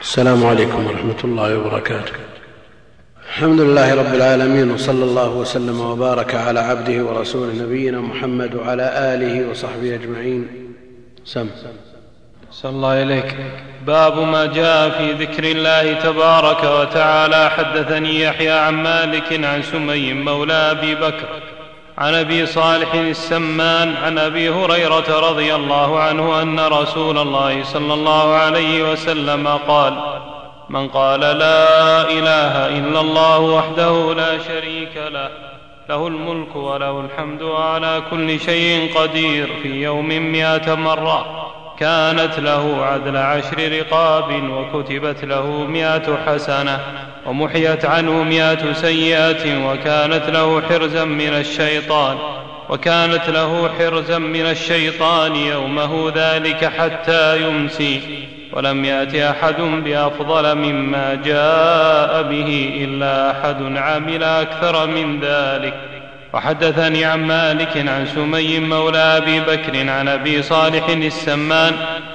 السلام عليكم ورحمة الله وبركاته. الحمد لله رب العالمين وصلى الله وسلم وبارك على عبده ورسوله نبينا محمد وعلى آله وصحبه أجمعين. سم. صلى الله إليك باب ما جاء في ذكر الله تبارك وتعالى. حدثني يحيى عن مالك عن سمي مولى أبي بكر. عن أبي صالح السمان عن أبي هريرة رضي الله عنه أن رسول الله صلى الله عليه وسلم قال من قال لا إله إلا الله وحده لا شريك له له الملك وله الحمد وعلى كل شيء قدير في يوم مائه مرة. كانت له عدل عشر رقاب وكتبت له مائة حسنة ومحيت عنه مائة سيئة وكانت له حرزا من الشيطان وكانت له حرزا من الشيطان يومه ذلك حتى يمسي ولم يأت أحد بأفضل مما جاء به إلا أحد عمل أكثر من ذلك وحدثني عن مالك عن سمي مولى أبي بكر عن أبي صالح السمان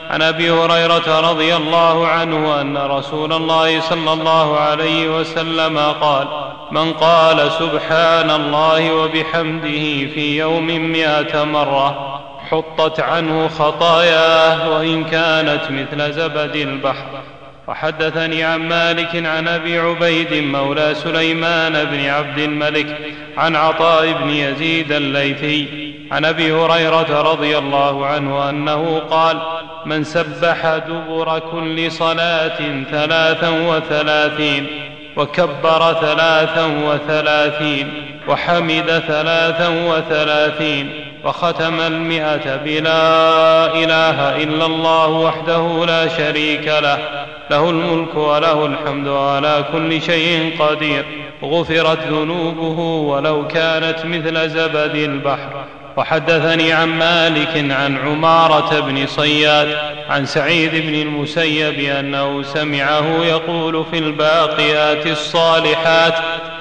عن أبي هريرة رضي الله عنه أن رسول الله صلى الله عليه وسلم قال من قال سبحان الله وبحمده في يوم مائه مرة حطت عنه خطاياه وإن كانت مثل زبد البحر وحدثني عن مالك عن أبي عبيد مولى سليمان بن عبد الملك عن عطاء بن يزيد الليثي عن أبي هريرة رضي الله عنه أنه قال من سبح دبر كل صلاة ثلاثا وثلاثين وكبر ثلاثا وثلاثين وحمد ثلاثا وثلاثين وختم المئة بلا إله إلا الله وحده لا شريك له. له الملك وله الحمد على كل شيء قدير. غفرت ذنوبه ولو كانت مثل زبد البحر. وحدثني عن مالك عن عمارة بن صياد عن سعيد بن المسيب أنه سمعه يقول في الباقيات الصالحات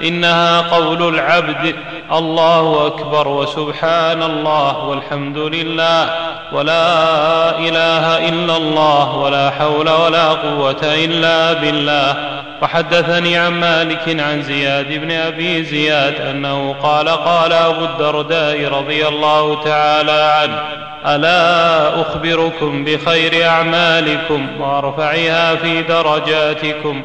إنها قول العبد الله أكبر وسبحان الله والحمد لله ولا إله إلا الله ولا حول ولا قوة إلا بالله. وحدثني عن مالك عن زياد بن أبي زياد أنه قال قال أبو الدرداء رضي الله تعالى عنه ألا أخبركم بخير أعمالكم وأرفعها في درجاتكم؟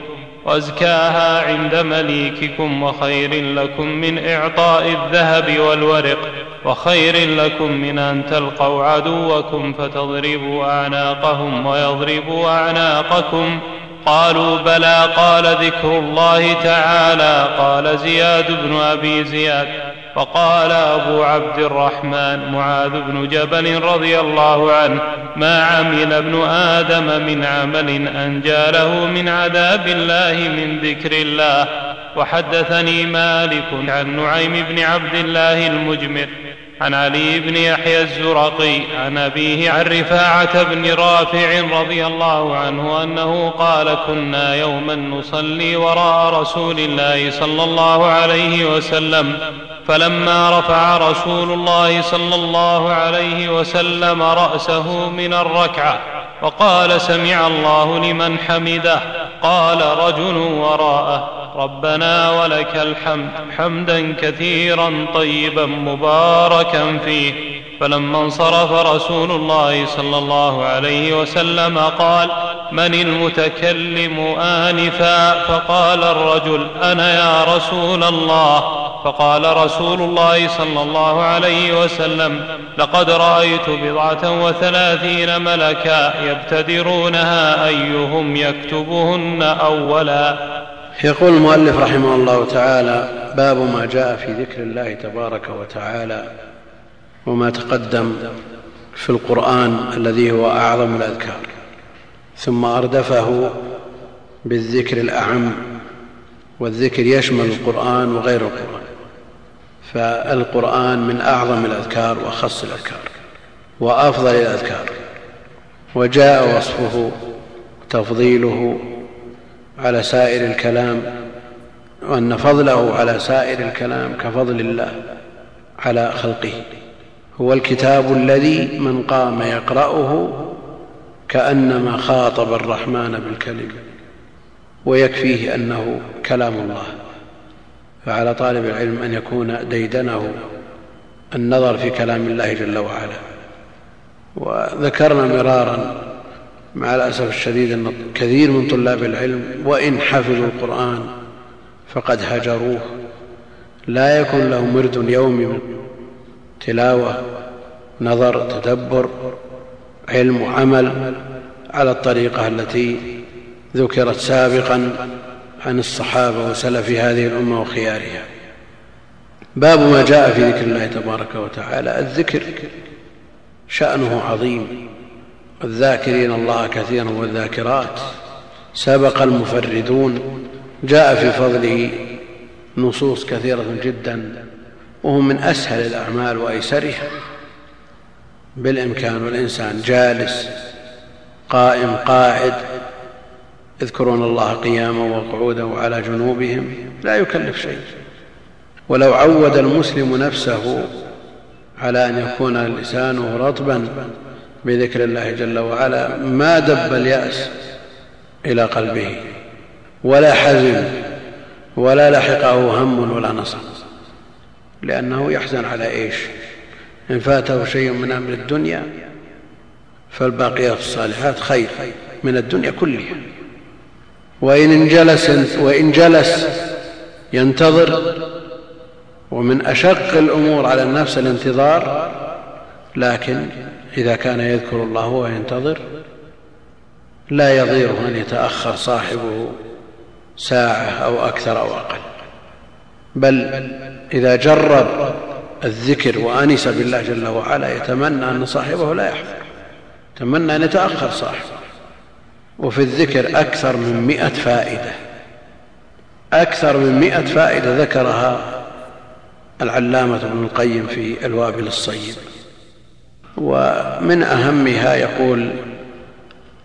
وازكاها عند مليككم وخير لكم من إعطاء الذهب والورق وخير لكم من أن تلقوا عدوكم فتضربوا أعناقهم ويضربوا أعناقكم. قالوا بلى قال ذكر الله تعالى. قال زياد بن أبي زياد فقال أبو عبد الرحمن معاذ بن جبل رضي الله عنه ما عمل ابن آدم من عمل انجى له من عذاب الله من ذكر الله. وحدثني مالك عن نعيم بن عبد الله المجمر عن علي بن يحيى الزرقي عن أبيه عن رفاعة بن رافع رضي الله عنه أنه قال كنا يوما نصلي وراء رسول الله صلى الله عليه وسلم فلما رفع رسول الله صلى الله عليه وسلم رأسه من الركعة وقال سمع الله لمن حمده. قال رجل وراءه ربنا ولك الحمد حمدا كثيرا طيبا مباركا فيه. فلما انصرف رسول الله صلى الله عليه وسلم قال من المتكلم آنفا؟ فقال الرجل أنا يا رسول الله. فقال رسول الله صلى الله عليه وسلم لقد رأيت بضعة وثلاثين ملكا يبتدرونها أيهم يكتبهن أولا. يقول المؤلف رحمه الله تعالى باب ما جاء في ذكر الله تبارك وتعالى وما تقدم في القرآن الذي هو أعظم الأذكار ثم أردفه بالذكر الأعم والذكر يشمل القرآن وغير القرآن. فالقرآن من أعظم الأذكار وأخص الأذكار وأفضل الأذكار وجاء وصفه تفضيله على سائر الكلام وأن فضله على سائر الكلام كفضل الله على خلقه هو الكتاب الذي من قام يقرأه كأنما خاطب الرحمن بالكلم ويكفيه أنه كلام الله فعلى طالب العلم أن يكون ديدنه النظر في كلام الله جل وعلا. وذكرنا مرارا مع الأسف الشديد أن كثير من طلاب العلم وإن حفظوا القرآن فقد هجروه. لا يكون لهم ورد يومي تلاوة نظر تدبر علم وعمل على الطريقة التي ذكرت سابقا. عن الصحابة وسلف هذه الأمة وخيارها. باب ما جاء في ذكر الله تبارك وتعالى الذكر شأنه عظيم. الذاكرين الله كثيرا والذاكرات. سبق المفردون. جاء في فضله نصوص كثيرة جدا وهو من أسهل الأعمال وأيسرها. بالإمكان والإنسان جالس قائم قاعد يذكرون الله قياما وقعودا وعلى جنوبهم لا يكلف شيء. ولو عود المسلم نفسه على أن يكون لسانه رطبا بذكر الله جل وعلا ما دب اليأس إلى قلبه ولا حزن ولا لحقه هم ولا نصب لأنه يحزن على إيش؟ إن فاته شيء من أمر الدنيا فالباقيات الصالحات خير من الدنيا كلها. وإن جلس, وإن جلس ينتظر. ومن أشق الأمور على النفس الانتظار لكن إذا كان يذكر الله وهو ينتظر لا يضيره أن يتأخر صاحبه ساعة أو أكثر أو أقل. بل إذا جرب الذكر وأنس بالله جل وعلا يتمنى أن صاحبه لا يحضر يتمنى أن يتأخر صاحبه. وفي الذكر أكثر من مئة فائدة. أكثر من مئة فائدة ذكرها العلامة ابن القيم في الوابل الصيب. ومن أهمها يقول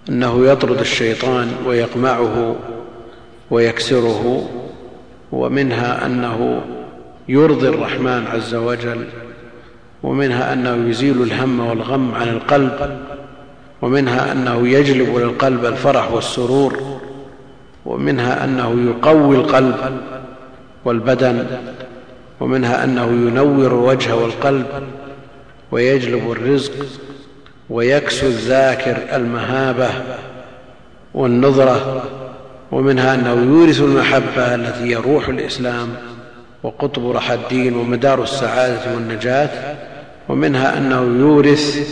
أنه يطرد الشيطان ويقمعه ويكسره ومنها أنه يرضي الرحمن عز وجل ومنها أنه يزيل الهم والغم عن القلب ومنها أنه يجلب للقلب الفرح والسرور ومنها أنه يقوي القلب والبدن ومنها أنه ينور الوجه والقلب ويجلب الرزق ويكسو الذاكر المهابة والنظرة ومنها أنه يورث المحبة التي هي روح الإسلام وقطب رحى الدين ومدار السعادة والنجاة ومنها أنه يورث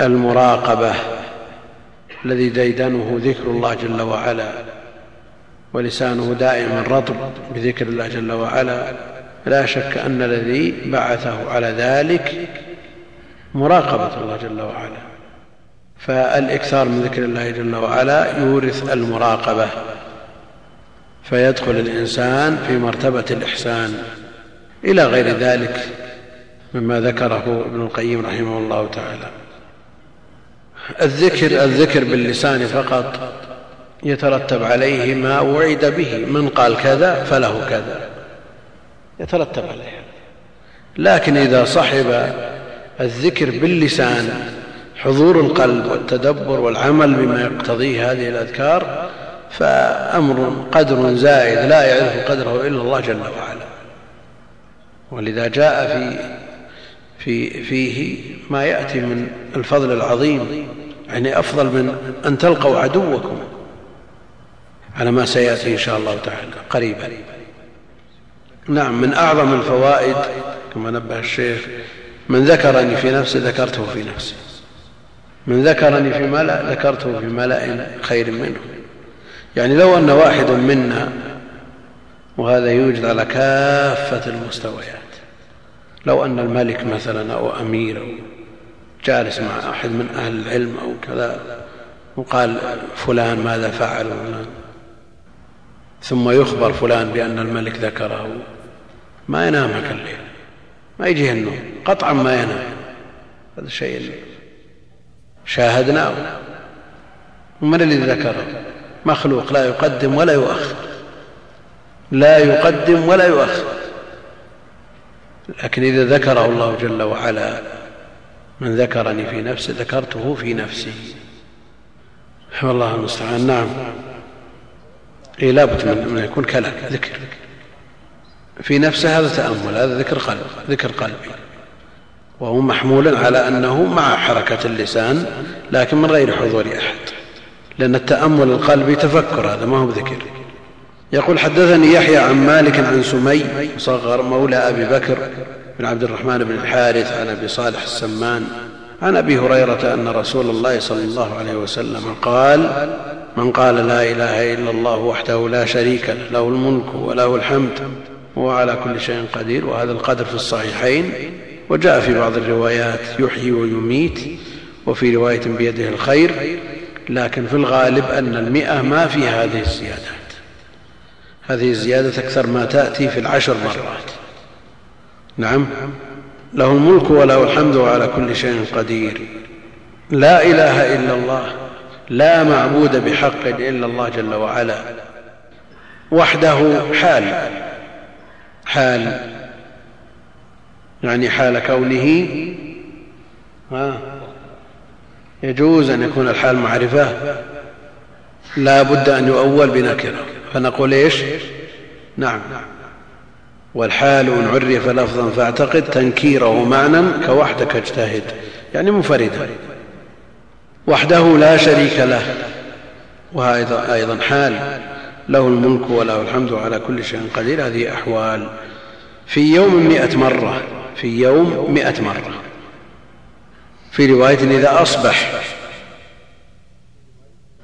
المراقبة الذي ديدنه ذكر الله جل وعلا ولسانه دائما رطب بذكر الله جل وعلا لا شك أن الذي بعثه على ذلك مراقبة الله جل وعلا. فالإكثار من ذكر الله جل وعلا يورث المراقبة فيدخل الإنسان في مرتبة الإحسان. إلى غير ذلك مما ذكره ابن القيم رحمه الله تعالى. الذكر الذكر باللسان فقط يترتب عليه ما وعد به من قال كذا فله كذا. يترتب عليه. لكن إذا صحب الذكر باللسان حضور القلب والتدبر والعمل بما يقتضيه هذه الأذكار فأمر قدر زائد لا يعرف قدره إلا الله جل وعلا. ولذا جاء في في فيه ما يأتي من الفضل العظيم يعني أفضل من أن تلقوا عدوكم على ما سيأتي إن شاء الله تعالى قريبا. نعم من أعظم الفوائد كما نبه الشيخ من ذكرني في نفسي ذكرته في نفسي. من ذكرني في ملأ ذكرته في ملأ خير منه. يعني لو أن واحد منا وهذا يوجد على كافة المستويات لو أن الملك مثلا أو أمير أو جالس مع أحد من أهل العلم أو كذا وقال فلان ماذا فعل ثم يخبر فلان بأن الملك ذكره ما ينام هكا الليل ما يجيه النوم قطعا ما ينام. هذا الشيء شاهدناه. ومن الذي ذكره؟ مخلوق لا يقدم ولا يؤخر. لا يقدم ولا يؤخر. لكن إذا ذكره الله جل وعلا من ذكرني في نفسي ذكرته في نفسي. والله المستعان. نعم. اي لابد من ان يكون كلام ذكر. في نفسه هذا تأمل هذا ذكر قلب ذكر قلبي وهو محمول على أنه مع حركة اللسان لكن من غير حضور أحد. لأن التأمل القلبي تفكر هذا ما هو ذكر يقول حدثني يحيى عن مالك عن سمي صغر مولى أبي بكر بن عبد الرحمن بن الحارث عن أبي صالح السمان عن أبي هريرة أن رسول الله صلى الله عليه وسلم قال من قال لا إله إلا الله وحده لا شريك له له الملك وله الحمد وهو على كل شيء قدير وهذا القدر في الصحيحين وجاء في بعض الروايات يحيي ويميت وفي رواية بيده الخير لكن في الغالب أن المئة ما فيها هذه الزيادات هذه الزياده أكثر ما تأتي في العشر مرات. نعم. له الملك وله الحمد وعلى كل شيء قدير. لا إله إلا الله. لا معبود بحق إلا الله جل وعلا. وحده حال. حال. يعني حال كونه. ها. يجوز أن يكون الحال معرفة. لا بد أن يؤول بنكره. فنقول إيش؟ نعم. والحال إن عرف لفظا فاعتقد تنكيره معنى كوحدك اجتهد يعني منفردا. وحده لا شريك له وهذا أيضا حال. له الملك وله الحمد على كل شيء قدير. هذه أحوال. في يوم مئة مرة في يوم مئة مرة. في رواية إذا أصبح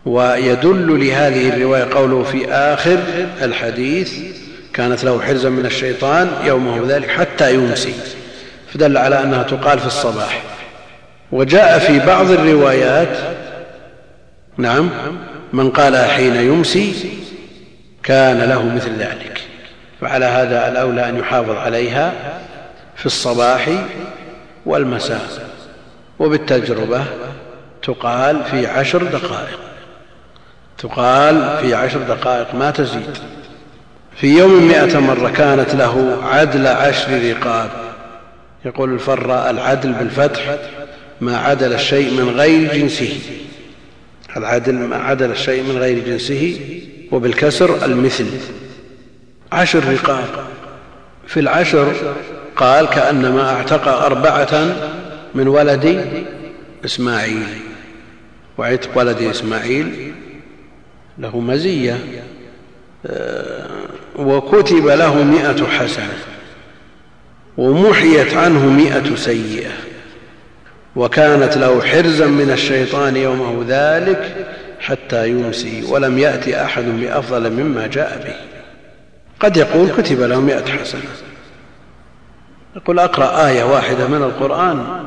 ويدل لهذه الرواية قوله في آخر الحديث كانت له حرزا من الشيطان يومه ذلك حتى يمسي فدل على أنها تقال في الصباح. وجاء في بعض الروايات نعم من قالها حين يمسي كان له مثل ذلك فعلى هذا الأولى أن يحافظ عليها في الصباح والمساء. وبالتجربة تقال في عشر دقائق. تقال في عشر دقائق ما تزيد. في يوم مئة مرة كانت له عدل عشر رقاب. يقول الفراء العدل بالفتح ما عدل الشيء من غير جنسه. العدل ما عدل الشيء من غير جنسه وبالكسر المثل. عشر رقاب. في العشر قال كأنما اعتق أربعة من ولد إسماعيل. وعتق ولد إسماعيل له مزية. آه، وكتب له مئة حسنة. ومحيت عنه مئة سيئة. وكانت له حرزا من الشيطان يومه ذلك حتى يمسي ولم يأت أحد بأفضل مما جاء به. قد يقول كتب له مئة حسنة. يقول أقرأ آية واحدة من القرآن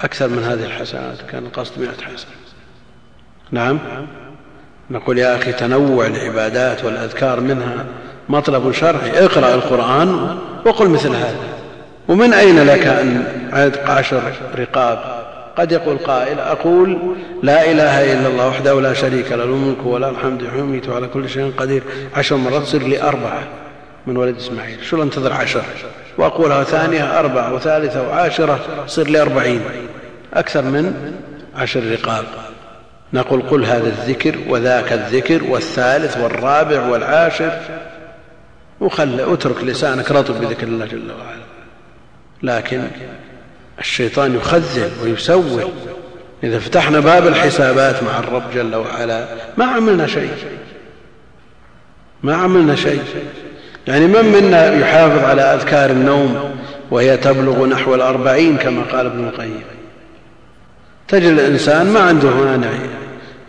أكثر من هذه الحسنات كان القصد مئة حسنة. نعم؟ نقول يا أخي تنوع العبادات والأذكار منها مطلب شرعي اقرأ القرآن وقل مثل هذا. ومن أين لك أن عتق عشر رقاب؟ قد يقول قائل أقول لا إله إلا الله وحده لا شريك له الملك ولا الحمد يميت على كل شيء قدير. عشر مرات تصير لي أربعة من ولد إسماعيل. شو انتظر عشر؟ وأقولها ثانية أربعة وثالثة وعاشرة تصير لي أربعين. أكثر من عشر رقاب. نقول قل هذا الذكر وذاك الذكر والثالث والرابع والعاشر. وخل اترك لسانك رطب بذكر الله جل وعلا. لكن الشيطان يخذل ويسول إذا فتحنا باب الحسابات مع الرب جل وعلا ما عملنا شيء. ما عملنا شيء. يعني من منا يحافظ على أذكار النوم وهي تبلغ نحو الأربعين كما قال ابن القيم. تجد الإنسان ما عنده مانع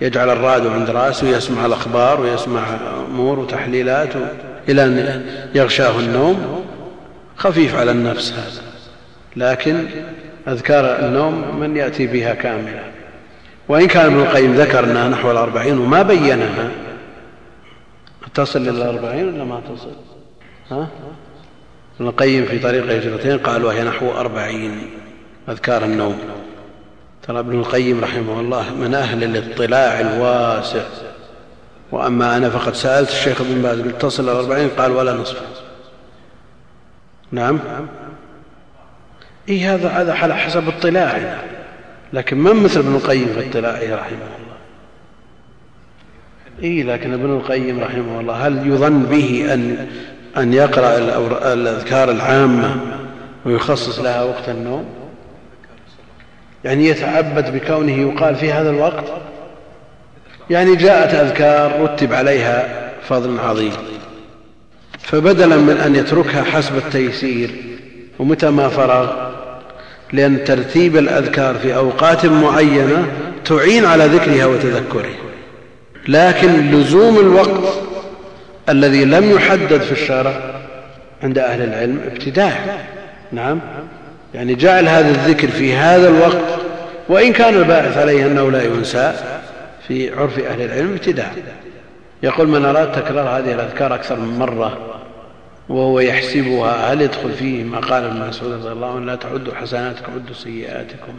يجعل الراديو عند رأسه ويسمع الأخبار ويسمع أمور وتحليلات إلى أن يغشاه النوم. خفيف على النفس هذا لكن أذكار النوم من يأتي بها كاملة. وإن كان ابن القيم ذكر أنها نحو الأربعين وما بينها. تصل إلى الأربعين ولا ما تصل؟ ها؟ ابن القيم في طريق هجرتين قال وهي نحو أربعين أذكار النوم. ترى ابن القيم رحمه الله من أهل الاطلاع الواسع. وأما أنا فقد سألت الشيخ ابن باز قلت تصل إلى الأربعين قال ولا نصف. نعم. إيه هذا هذا على حسب اطلاعنا. لكن من مثل ابن القيم في اطلاعه رحمه الله؟ إيه لكن ابن القيم رحمه الله هل يظن به أن أن يقرأ الأذكار العامة ويخصص لها وقت النوم؟ يعني يتعبد بكونه يقال في هذا الوقت؟ يعني جاءت أذكار رتب عليها فضل عظيم. فبدلا من أن يتركها حسب التيسير ومتى ما فرغ؟ لأن ترتيب الأذكار في أوقات معينة تعين على ذكرها وتذكرها لكن لزوم الوقت الذي لم يحدد في الشرع عند أهل العلم ابتداع. نعم؟ يعني جعل هذا الذكر في هذا الوقت وإن كان الباعث عليه أنه لا ينسى في عرف أهل العلم ابتداع يقول من أراد تكرار هذه الأذكار أكثر من مرة وهو يحسبها هل يدخل فيه ما قال ابن مسعود رضي الله عنه؟ لا تعدوا حسناتكم عدوا سيئاتكم.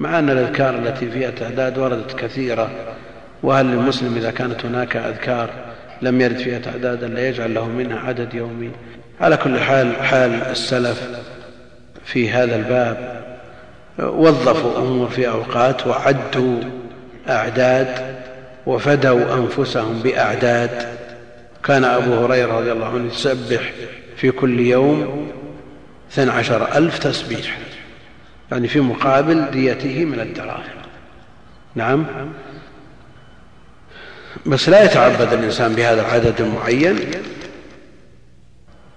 مع أن الأذكار التي فيها تعداد وردت كثيرة وهل للمسلم إذا كانت هناك أذكار لم يرد فيها تعدادا لا يجعل له منها عدد يومي؟ على كل حال حال السلف في هذا الباب وظفوا أمور في أوقات وعدوا أعداد وفدوا أنفسهم بأعداد. كان أبو هريرة رضي الله عنه يسبح في كل يوم اثنى عشر ألف تسبيح يعني في مقابل ديته من الدراهم. نعم. بس لا يتعبد الإنسان بهذا العدد المعين.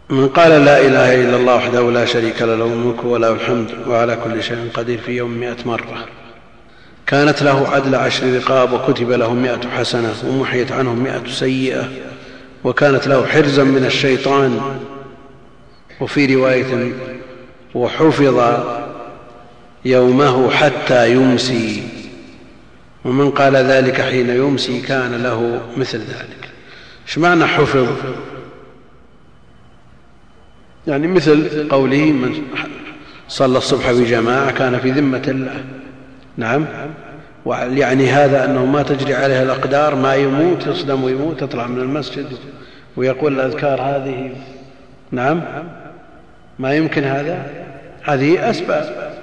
من قال لا إله إلا الله وحده لا شريك له له الملك وله الحمد وعلى كل شيء قدير في يوم مئة مرة. كانت له عدل عشر رقاب وكتب له مئة حسنة ومحيت عنه مئة سيئة وكانت له حرزا من الشيطان. وفي رواية وحفظ يومه حتى يمسي. ومن قال ذلك حين يمسي كان له مثل ذلك. إيش معنى حفظ؟ يعني مثل قوله من صلى الصبح بجماعة كان في ذمة الله. نعم. يعني هذا أنه ما تجري عليه الأقدار ما يموت يصدم ويموت يطلع من المسجد ويقول الأذكار هذه. نعم. ما يمكن هذا؟ هذه أسباب.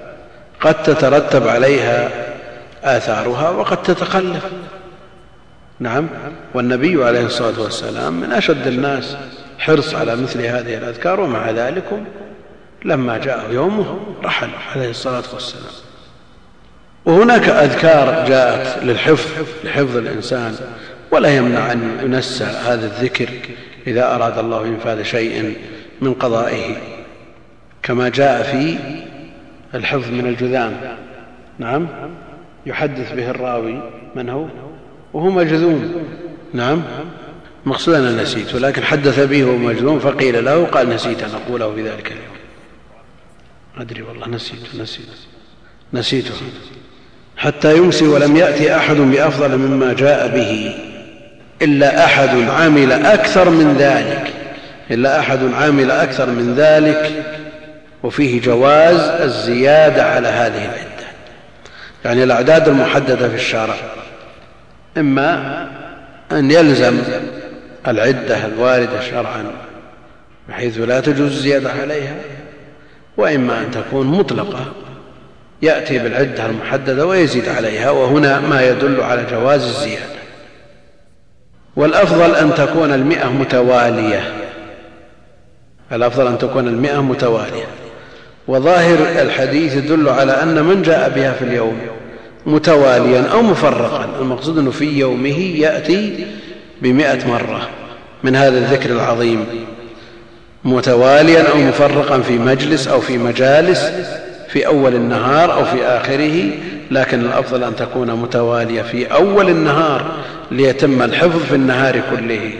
قد تترتب عليها آثارها وقد تتخلف. نعم. والنبي عليه الصلاة والسلام من أشد الناس. حرص على مثل هذه الأذكار ومع ذلك لما جاء يومه رحل عليه الصلاة والسلام. وهناك أذكار جاءت للحفظ لحفظ الإنسان ولا يمنع أن ينسى هذا الذكر إذا أراد الله إنفاذ شيء من قضائه كما جاء في الحفظ من الجذام. نعم يحدث به الراوي من هو؟ وهو مجذوم. نعم. مقصود أنا نسيت ولكن حدث به مجذوم فقيل له قال نسيت أن أقوله في ذلك اليوم. أدري والله نسيت نسيت نسيته حتى يمسي ولم يأتي أحد بأفضل مما جاء به إلا أحد عمل أكثر من ذلك إلا أحد عمل أكثر من ذلك وفيه جواز الزيادة على هذه العدة. يعني الأعداد المحددة في الشرع إما أن يلزم العدة الواردة شرعا بحيث لا تجوز الزيادة عليها وإما أن تكون مطلقة. يأتي بالعدة المحددة ويزيد عليها وهنا ما يدل على جواز الزيادة. والأفضل أن تكون المئة متوالية. الأفضل أن تكون المئة متوالية. وظاهر الحديث يدل على أن من جاء بها في اليوم متواليا أو مفرقا. المقصود أنه في يومه يأتي بمئة مرة من هذا الذكر العظيم متواليا أو مفرقا في مجلس أو في مجالس في أول النهار أو في آخره لكن الأفضل أن تكون متوالية في أول النهار ليتم الحفظ في النهار كله.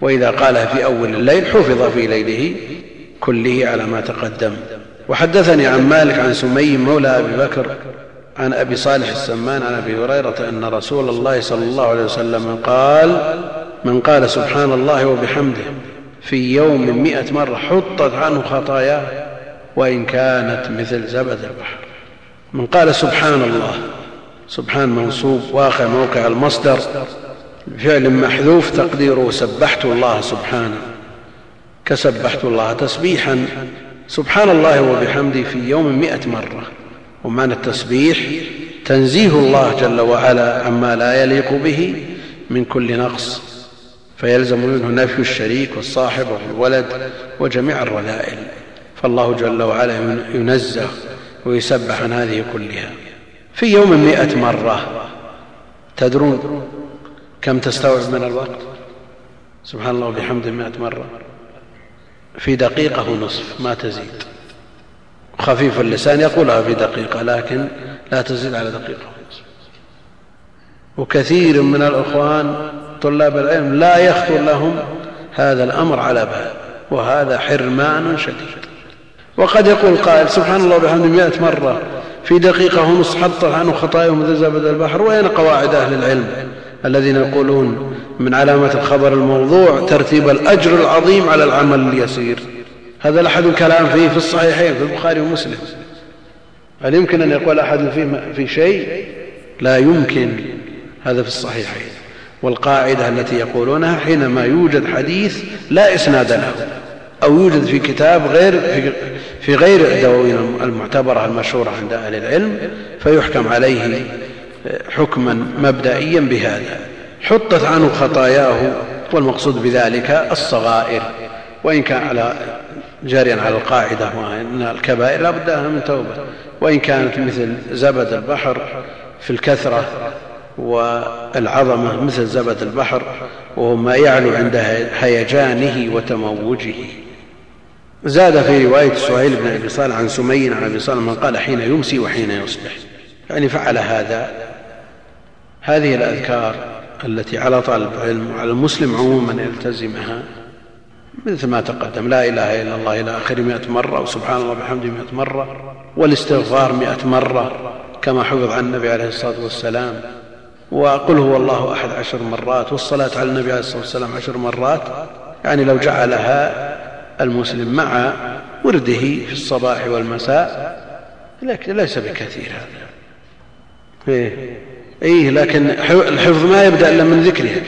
وإذا قالها في أول الليل حفظ في ليله كله على ما تقدم. وحدثني عن مالك عن سمي مولى أبي بكر عن أبي صالح السمان عن أبي هريرة أن رسول الله صلى الله عليه وسلم قال من قال سبحان الله وبحمده في يوم مئة مرة حطت عنه خطاياه وإن كانت مثل زبد البحر. من قال سبحان الله سبحان منصوب واقع موقع المصدر فعل محذوف تقديره سبحت الله سبحانه كسبحت الله تسبيحا. سبحان الله وبحمده في يوم مئة مرة. ومعنى التسبيح تنزيه الله جل وعلا عما لا يليق به من كل نقص فيلزم منه نفي الشريك والصاحب والولد وجميع الرذائل فالله جل وعلا ينزه ويسبح عن هذه كلها. في يوم مئة مرة تدرون كم تستوعب من الوقت؟ سبحان الله وبحمده مئة مرة. في دقيقة ونصف ما تزيد. خفيف اللسان يقولها في دقيقة لكن لا تزيد على دقيقة. وكثير من الأخوان طلاب العلم لا يخطر لهم هذا الأمر على بال وهذا حرمان شديد. وقد يقول قائل سبحان الله وبحمده مئة مرة في دقيقة ونصف حط عنه خطاياهم مثل زبد البحر وين قواعد أهل العلم الذين يقولون من علامة الخبر الموضوع ترتيب الأجر العظيم على العمل اليسير؟ هذا لأحد الكلام فيه في الصحيحين في البخاري ومسلم. هل يمكن أن يقول أحد فيه في شيء؟ لا يمكن. هذا في الصحيحين. والقاعدة التي يقولونها حينما يوجد حديث لا إسناد له أو يوجد في كتاب غير في, في غير الدواوين المعتبرة المشهورة عند أهل العلم فيحكم عليه حكما مبدئيا بهذا. حطت عنه خطاياه والمقصود بذلك الصغائر. وإن كان على جاريا على القاعدة وأن الكبائر لا بد لها من توبة. وإن كانت مثل زبد البحر في الكثرة والعظمة مثل زبد البحر وهو ما يعلو عند هيجانه وتموجه. زاد في رواية سهيل بن أبي صالح عن سمي عن أبي صالح من قال حين يمسي وحين يصبح. يعني فعل هذا. هذه الأذكار التي على طالب العلم وعلى المسلم عموما يلتزمها. مثل ما تقدم لا إله إلا الله إلى آخر مئة مرة وسبحان الله بحمده مئة مرة والاستغفار مئة مرة كما حفظ عن النبي عليه الصلاة والسلام. وقل هو الله أحد عشر مرات والصلاة على النبي عليه الصلاة والسلام عشر مرات. يعني لو جعلها المسلم مع ورده في الصباح والمساء لكن ليس بكثير هذا. إيه, إيه لكن الحفظ ما يبدأ إلا من ذكره.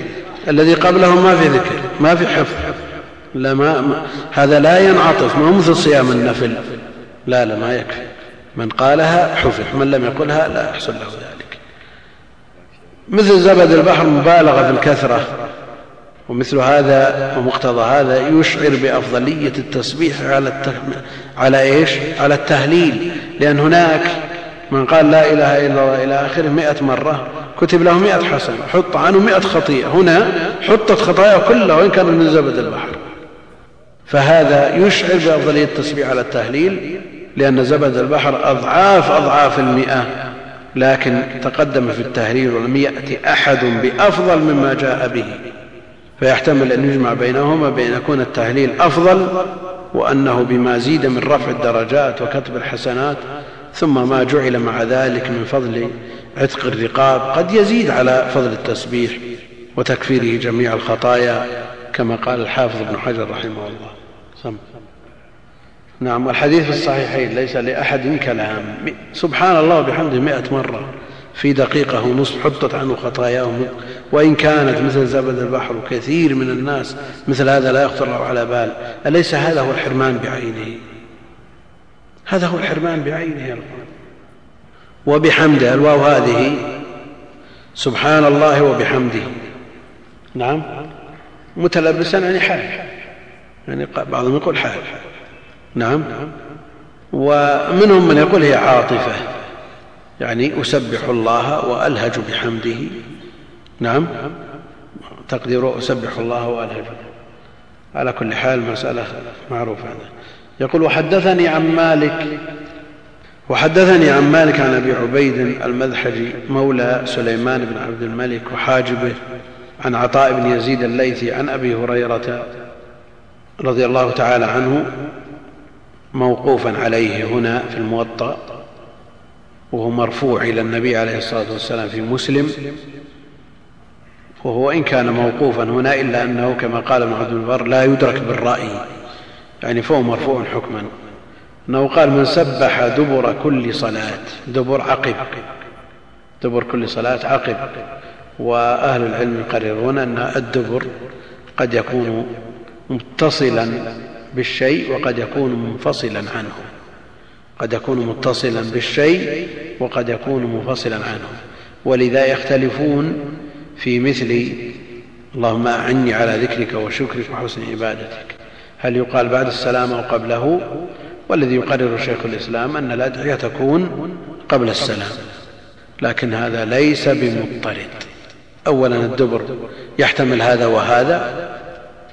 الذي قبله ما في ذكر ما في حفظ. لا ما هذا لا ينعطف ما مثل صيام النفل. لا لا ما يكفي. من قالها حفظ من لم يقلها لا يحصل له ذلك. مثل زبد البحر مبالغة في الكثرة ومثل هذا ومقتضى هذا يشعر بأفضلية التسبيح على على إيش؟ على التهليل. لأن هناك من قال لا إله إلا الله إلى آخره مئة مرة كتب له مئة حسنة حط عنه مئة خطيئة. هنا حطت خطاياه كلها وإن كان من زبد البحر. فهذا يشعر بأفضلية التسبيح على التهليل لأن زبد البحر أضعاف أضعاف المئة لكن تقدم في التهليل ولم يأتي أحد بأفضل مما جاء به. فيحتمل أن يجمع بينهما بأن يكون التهليل أفضل وأنه بما زيد من رفع الدرجات وكتب الحسنات ثم ما جعل مع ذلك من فضل عتق الرقاب قد يزيد على فضل التسبيح وتكفيره جميع الخطايا كما قال الحافظ ابن حجر رحمه الله. سم. نعم والحديث في الصحيحين ليس لأحد كلام. سبحان الله وبحمده مئة مرة في دقيقة ونصف حطت عنه خطاياهم وإن كانت مثل زبد البحر وكثير من الناس مثل هذا لا يخطر له على بال. أليس هذا هو الحرمان بعينه؟ هذا هو الحرمان بعينه يا وبحمده الواو هذه. سبحان الله وبحمده. نعم. متلبسا يعني حال. يعني بعضهم يقول حال. نعم. ومنهم من يقول هي عاطفة. يعني أسبح الله وألهج بحمده. نعم. تقدير أسبح الله وألهج. على كل حال مسألة معروفة يقول وحدثني عن مالك. وحدثني عن مالك عن أبي عبيد المذحجي مولى سليمان بن عبد الملك وحاجبه. عن عطاء بن يزيد الليثي عن أبي هريرة رضي الله تعالى عنه موقوفا عليه هنا في الموطأ وهو مرفوع إلى النبي عليه الصلاة والسلام في مسلم وهو إن كان موقوفا هنا إلا أنه كما قال ابن عبد البر لا يدرك بالرأي يعني فهو مرفوع حكما. أنه قال من سبح دبر كل صلاة دبر عقب دبر كل صلاة عقب. وأهل العلم يقررون أن الدبر قد يكون متصلا بالشيء وقد يكون منفصلا عنه. قد يكون متصلا بالشيء وقد يكون منفصلا عنه. ولذا يختلفون في مثل اللهم أعني على ذكرك وشكرك وحسن عبادتك. هل يقال بعد السلام أو قبله؟ والذي يقرر شيخ الإسلام أن الأدعية تكون قبل السلام. لكن هذا ليس بمضطرد. اولا الدبر يحتمل هذا وهذا.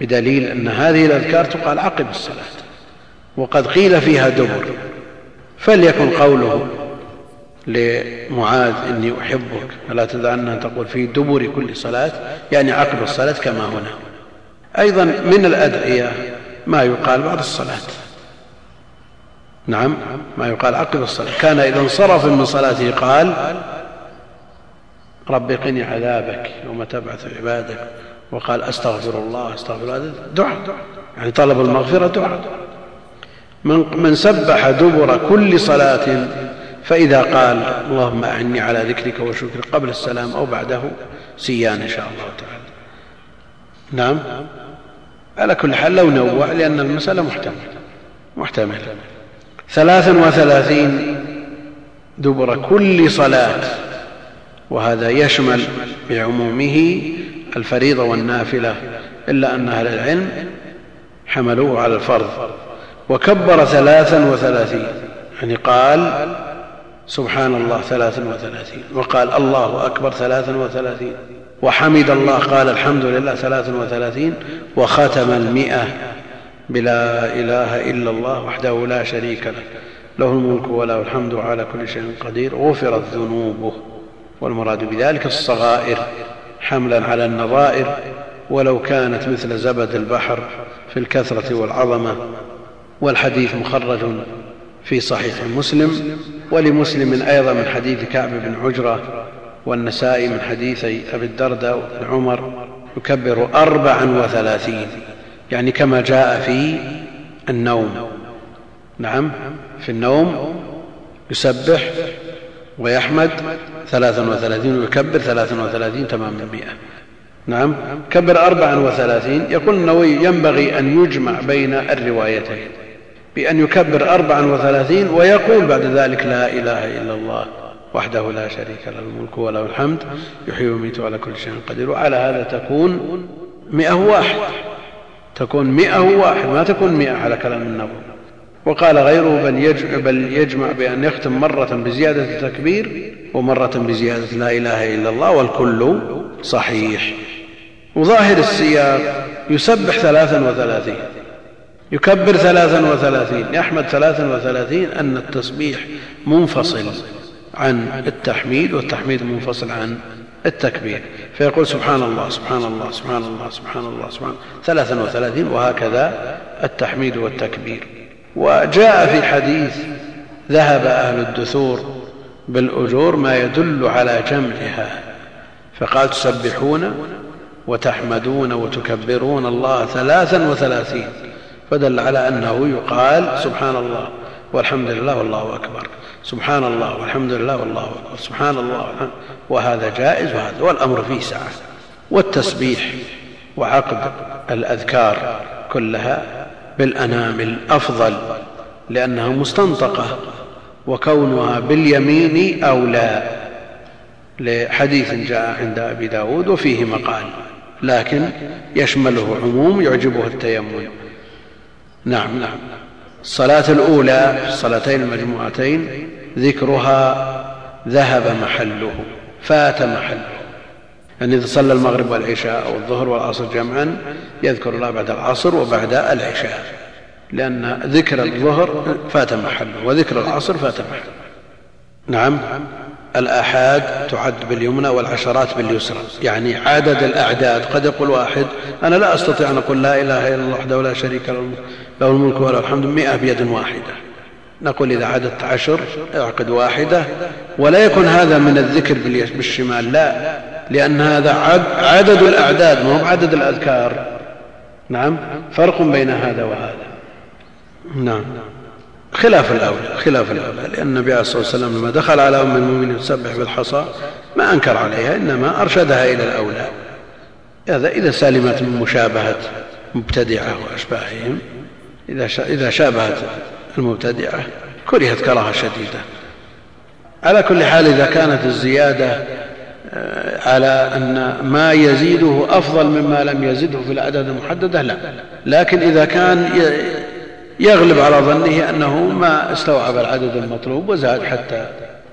بدليل أن هذه الأذكار تقال عقب الصلاة وقد قيل فيها دبر. فليكن قوله لمعاذ إني أحبك فلا تدعن أن تقول في دبر كل صلاة يعني عقب الصلاة كما هنا. أيضا من الأدعية ما يقال بعد الصلاة. نعم ما يقال عقب الصلاة. كان إذا انصرف من صلاته قال رب قني عذابك يوم تبعث عبادك. وقال أستغفر الله أستغفر الله. دعاء. يعني طلب المغفرة دعاء. من سبح دبر كل صلاة فإذا قال اللهم أعني على ذكرك وشكرك قبل السلام أو بعده سيان إن شاء الله تعالى. نعم. على كل حال لو نوع لأن المسألة محتملة. محتملة. ثلاثا وثلاثين دبر كل صلاة وهذا يشمل بعمومه الفريضة والنافلة إلا أن أهل العلم حملوه على الفرض وكبر ثلاثا وثلاثين يعني قال سبحان الله ثلاثا وثلاثين وقال الله أكبر ثلاثا وثلاثين وحمد الله قال الحمد لله ثلاثا وثلاثين وختم المئة بلا إله إلا الله وحده لا شريك له له الملك وله الحمد على كل شيء قدير غفرت ذنوبه والمراد بذلك الصغائر. حملا على النظائر ولو كانت مثل زبد البحر في الكثرة والعظمة. والحديث مخرج في صحيح مسلم ولمسلم أيضا من حديث كعب بن عجرة والنسائي من حديثي أبي الدرداء وابن عمر يكبر أربعا وثلاثين يعني كما جاء في النوم. نعم في النوم يسبح ويحمد ثلاثا وثلاثين ويكبر ثلاثا وثلاثين تمام المئة نعم. كبر أربعا وثلاثين. يقول النووي ينبغي أن يجمع بين الروايتين. بأن يكبر أربعا وثلاثين ويقول بعد ذلك لا إله إلا الله وحده لا شريك له الملك وله الحمد. يحيي ويميت على كل شيء قدير. وعلى هذا تكون مئة واحد. تكون مئة واحد. ما تكون مئة. على كلام النووي وقال غيره بل, بل يجمع بأن يختم مرة بزيادة التكبير ومرة بزيادة لا إله إلا الله والكل صحيح. وظاهر السياق يسبح ثلاثا وثلاثين يكبر ثلاثا وثلاثين يحمد ثلاثا وثلاثين أن التسبيح منفصل عن التحميد والتحميد منفصل عن التكبير. فيقول سبحان الله سبحان الله سبحان الله سبحان الله سبحان ثلاثا وثلاثين وهكذا التحميد والتكبير. وجاء في حديث ذهب أهل الدثور بالأجور ما يدل على جمعها فقال تسبحون وتحمدون وتكبرون الله ثلاثا وثلاثين. فدل على أنه يقال سبحان الله والحمد لله والله أكبر سبحان الله والحمد لله والله أكبر سبحان الله والحمد وهذا جائز وهذا والأمر فيه سعة. والتسبيح وعقد الأذكار كلها بالأنامل أفضل لأنها مستنطقة وكونها باليمين أولى لحديث جاء عند أبي ب داود وفيه مقال لكن يشمله عموم يعجبه التيمم. نعم. نعم الصلاة الأولى في الصلاتين المجموعتين ذكرها ذهب محله فات محله. يعني إذا صلى المغرب والعشاء أو الظهر والعصر جمعا يذكر الله بعد العصر وبعد العشاء لأن ذكر الظهر فات محله وذكر العصر فات محله. نعم الآحاد تعد باليمنى والعشرات باليسرى يعني عدد الأعداد. قد يقول واحد أنا لا أستطيع أن أقول لا إله إلا الله وحده لا شريك له له الملك وله الحمد مئة بيد واحدة. نقول إذا عددت عشر اعقد واحدة ولا يكون هذا من الذكر بالشمال لا. لأن هذا عدد الأعداد ما هو بعدد الأذكار. نعم؟ فرق بين هذا وهذا. نعم. خلاف الأولى خلاف الأولى. لأن النبي عليه الصلاة والسلام لما دخل على أم المؤمنين يسبح بالحصى ما أنكر عليها إنما أرشدها إلى الأولى. هذا إذا سلمت من مشابهة مبتدعة وأشباههم إذا شابهت المبتدعة كرهت كراهة شديدة. على كل حال إذا كانت الزيادة على أن ما يزيده أفضل مما لم يزده في الأعداد المحددة لا. لكن إذا كان يغلب على ظنه أنه ما استوعب العدد المطلوب وزاد حتى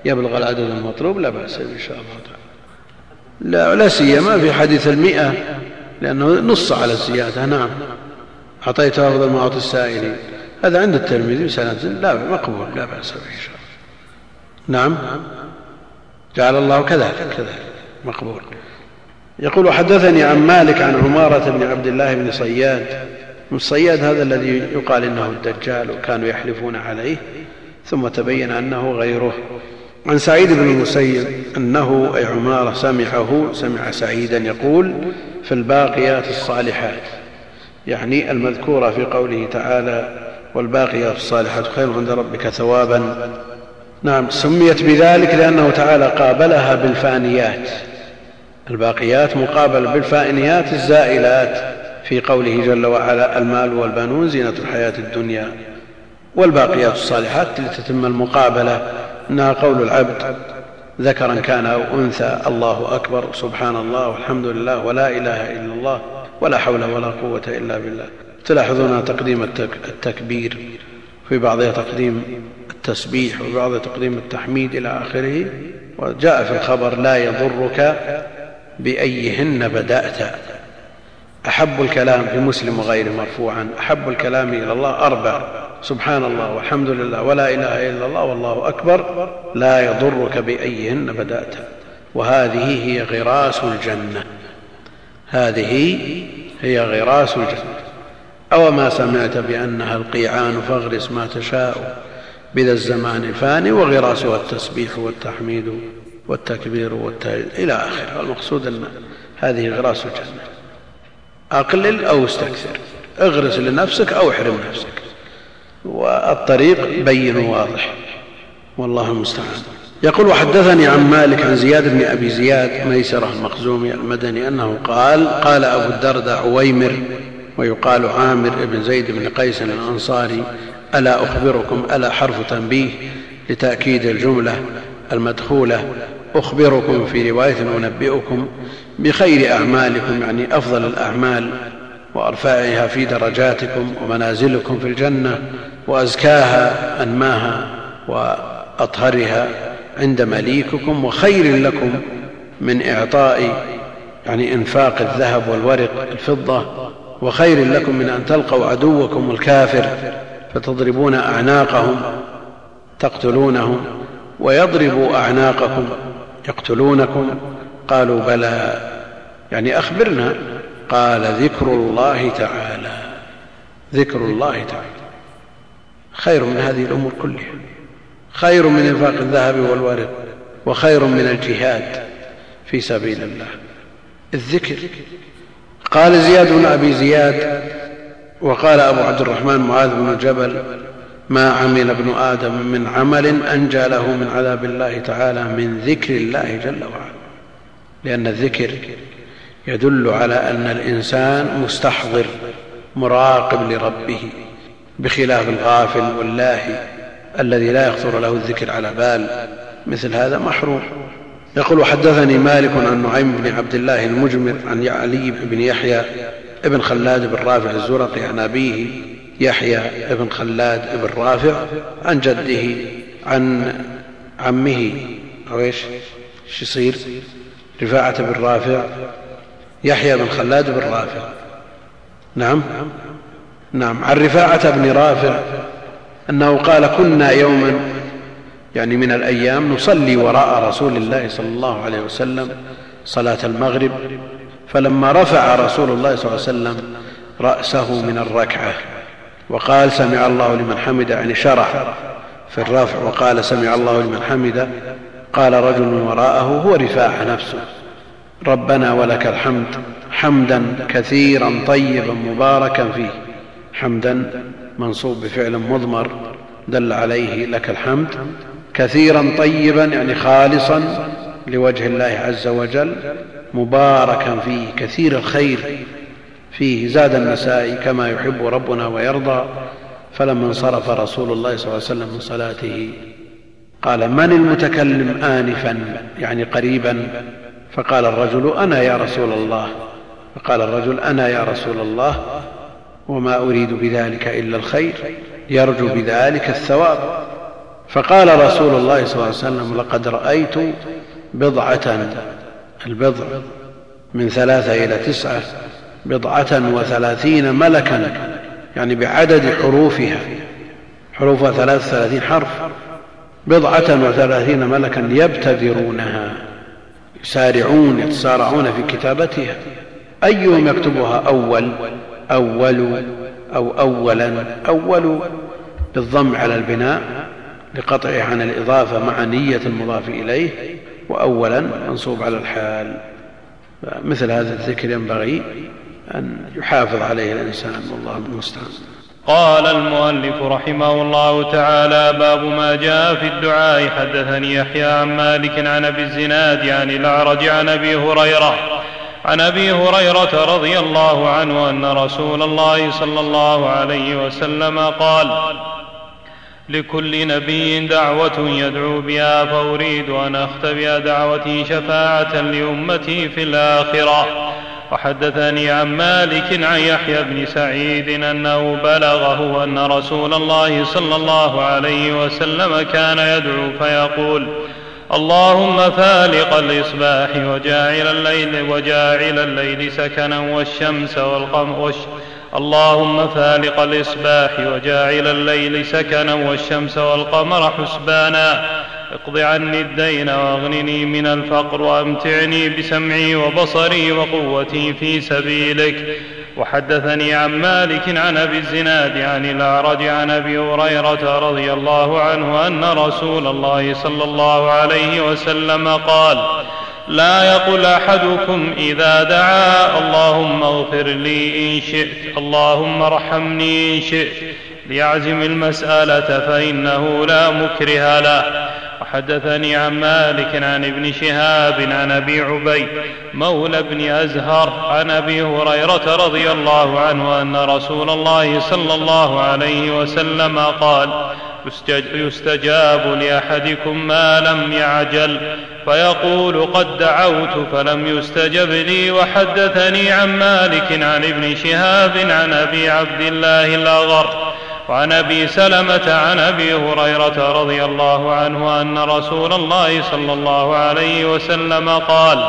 يبلغ العدد المطلوب لا بأس إن شاء الله تعالى. لا, سيما في حديث المئة لأنه نص على الزيادة نعم. أعطيت أفضل ما أعطي السائلين هذا عند الترمذي بسند لا مقبول لا بأس به إن شاء الله. نعم. جعل الله كذلك. كذلك. مقبول. يقول حدثني عن مالك عن عمارة بن عبد الله بن صياد. الصياد هذا الذي يقال إنه الدجال وكانوا يحلفون عليه ثم تبين أنه غيره. عن سعيد بن المسيب أنه أي عمارة سمعه سمع سعيدا يقول في الباقيات الصالحات. يعني المذكورة في قوله تعالى والباقيات الصالحات خير عند ربك ثوابا. نعم سميت بذلك لأنه تعالى قابلها بالفانيات. الباقيات مقابله بالفانيات الزائلات في قوله جل وعلا المال والبنون زينة الحياة الدنيا والباقيات الصالحات لتتم المقابلة. انها قول العبد ذكرا كان أو أنثى الله أكبر سبحان الله والحمد لله ولا إله إلا الله ولا حول ولا قوة إلا بالله. تلاحظون تقديم التكبير في بعضها تقديم التسبيح وفي بعضها تقديم التحميد إلى آخره. وجاء في الخبر لا يضرك بأيهن بدأت. أحب الكلام في مسلم وغيره مرفوعا. أحب الكلام إلى الله أربع. سبحان الله والحمد لله ولا إله إلا الله والله أكبر. لا يضرك بأيهن بدأت. وهذه هي غراس الجنة. هذه هي غراس الجنة. اوما سمعت بأنها القيعان فاغرس ما تشاء. بذا الزمان الفاني وغراسها التسبيح والتحميد. والتكبير والتهليل إلى آخره. المقصود أن هذه غراس الجنة. أقلل أو استكثر. اغرس لنفسك أو احرم نفسك. والطريق بين واضح والله المستعان. يقول وحدثني عن مالك عن زياد بن أبي زياد ميسرة المخزومي المدني أنه قال قال أبو الدرداء عويمر ويقال عامر بن زيد بن قيس الأنصاري ألا أخبركم ألا حرف تنبيه لتأكيد الجملة المدخولة أخبركم في رواية أنبئكم بخير أعمالكم يعني أفضل الأعمال وأرفعها في درجاتكم ومنازلكم في الجنة وأزكاها أنماها وأطهرها عند مليككم وخير لكم من إعطاء يعني إنفاق الذهب والورق الفضة وخير لكم من أن تلقوا عدوكم الكافر فتضربون أعناقهم تقتلونهم ويضرب أعناقكم يقتلونكم؟ قالوا بلى. يعني أخبرنا. قال ذكر الله تعالى. ذكر الله تعالى. خير من هذه الأمور كلها. خير من إنفاق الذهب والورق. وخير من الجهاد في سبيل الله. الذكر. قال زياد بن أبي زياد. وقال أبو عبد الرحمن معاذ بن جبل. ما عمل ابن آدم من عمل أنجى له من عذاب الله تعالى من ذكر الله جل وعلا. لأن الذكر يدل على أن الإنسان مستحضر مراقب لربه بخلاف الغافل واللاهي الذي لا يخطر له الذكر على بال. مثل هذا محروم. يقول حدثني مالك عن نعيم بن عبد الله المجمر عن علي بن يحيى ابن خلاد بن رافع الزرقي عن أبيه يحيى بن خلاد بن رافع عن جده عن عمه. إيش؟ إيش يصير؟ رفاعة بن رافع يحيى بن خلاد بن رافع. نعم؟ نعم. عن رفاعة بن رافع أنه قال كنا يوما يعني من الأيام نصلي وراء رسول الله صلى الله عليه وسلم صلاة المغرب فلما رفع رسول الله صلى الله عليه وسلم رأسه من الركعة. وقال سمع الله لمن حمد يعني شرح في الرفع وقال سمع الله لمن حمد قال رجل وراءه هو رفاعة نفسه ربنا ولك الحمد حمدا كثيرا طيبا مباركا فيه حمدا منصوب بفعل مضمر دل عليه لك الحمد كثيرا طيبا يعني خالصا لوجه الله عز وجل مباركا فيه كثير الخير فيه زاد النسائي كما يحب ربنا ويرضى فلما انصرف رسول الله صلى الله عليه وسلم من صلاته قال من المتكلم آنفا؟ يعني قريبا. فقال الرجل أنا يا رسول الله. فقال الرجل أنا يا رسول الله وما أريد بذلك إلا الخير يرجو بذلك الثواب. فقال رسول الله صلى الله عليه وسلم لقد رأيت بضعة البضع من ثلاثة إلى تسعة بضعة وثلاثين ملكا يعني بعدد حروفها. حروفها ثلاث ثلاثين حرف. بضعة وثلاثين ملكا يبتدرونها يسارعون يتسارعون في كتابتها. أيهم يكتبها؟ أول أول أو أولا أول. بالضم على البناء لقطعه عن الإضافة مع نية المضاف إليه. وأولا منصوب على الحال. مثل هذا الذكر ينبغي. أن يحافظ عليه الإنسان والله المستعان قال المؤلف رحمه الله تعالى باب ما جاء في الدعاء. حدثني يحيى عن مالك عن أبي الزناد عن الأعرج عن أبي هريرة. عن أبي هريرة رضي الله عنه أن رسول الله صلى الله عليه وسلم قال لكل نبي دعوة يدعو بها فأريد أن أختبئ دعوتي شفاعة لأمتي في الآخرة. وحدثني عن مالك عن يحيى بن سعيد أنه بلغه أن رسول الله صلى الله عليه وسلم كان يدعو فيقول اللهم فالق الإصباح وجاعل الليل وجاعل الليل سكنا والشمس والقمر والش اللهم فالق الإصباح وجاعل الليل سكنا والشمس والقمر حسبانا. اقض عني الدين واغنني من الفقر وامتعني بسمعي وبصري وقوتي في سبيلك. وحدثني عن مالك عن أبي الزناد عن الأعرج عن أبي هريرة رضي الله عنه أن رسول الله صلى الله عليه وسلم قال لا يقل أحدكم إذا دعا اللهم اغفر لي إن شئت اللهم ارحمني إن شئت ليعزم المسألة فإنه لا مكره له. وحدثني عن مالك عن ابن شهاب عن أبي عبيد مولى بن أزهر عن أبي هريرة رضي الله عنه أن رسول الله صلى الله عليه وسلم قال يستجاب لأحدكم ما لم يعجل فيقول قد دعوت فلم يستجب لي وحدثني عن مالك عن ابن شهاب عن أبي عبد الله الأغر وعن أبي سلمة عن أبي هريرة رضي الله عنه أن رسول الله صلى الله عليه وسلم قال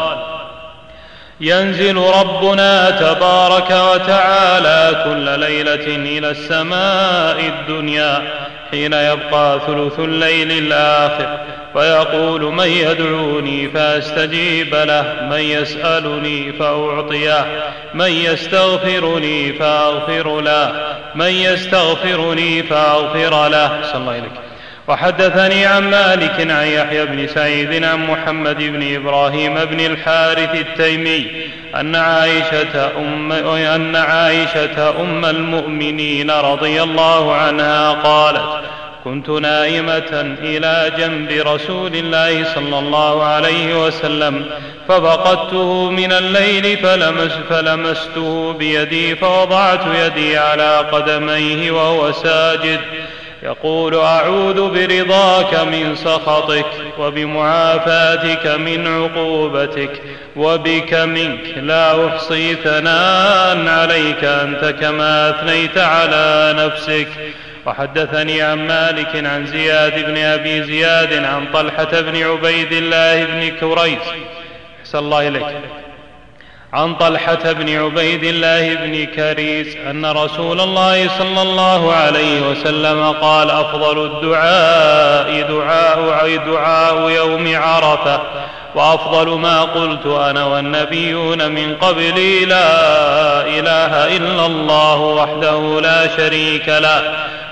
ينزل ربنا تبارك وتعالى كل ليلة إلى السماء الدنيا حين يبقى ثلث الليل الآخر. فيقول من يدعوني فأستجيب له من يسألني فأعطيه من يستغفرني فأغفر له من يستغفرني فأغفر له. صلى الله عليه وحدثني عن مالك عن يحيى بن سعيد عن محمد بن إبراهيم بن الحارث التيمي أن عائشة أم أن عائشة أم المؤمنين رضي الله عنها قالت كنت نائمة إلى جنب رسول الله صلى الله عليه وسلم ففقدته من الليل فلمس فلمسته بيدي فوضعت يدي على قدميه وهو ساجد. يقول أعوذ برضاك من سخطك وبمعافاتك من عقوبتك وبك منك لا أحصي ثناء عليك أنت كما أثنيت على نفسك. وحدثني عن مالك عن زياد بن أبي زياد عن طلحة بن عبيد الله بن كريز أحسن الله إليك. عن طلحة بن عبيد الله بن كريز أن رسول الله صلى الله عليه وسلم قال أفضل الدعاء دعاء دعاء يوم عرفة وأفضل ما قلت أنا والنبيون من قبلي لا إله إلا الله وحده لا شريك له.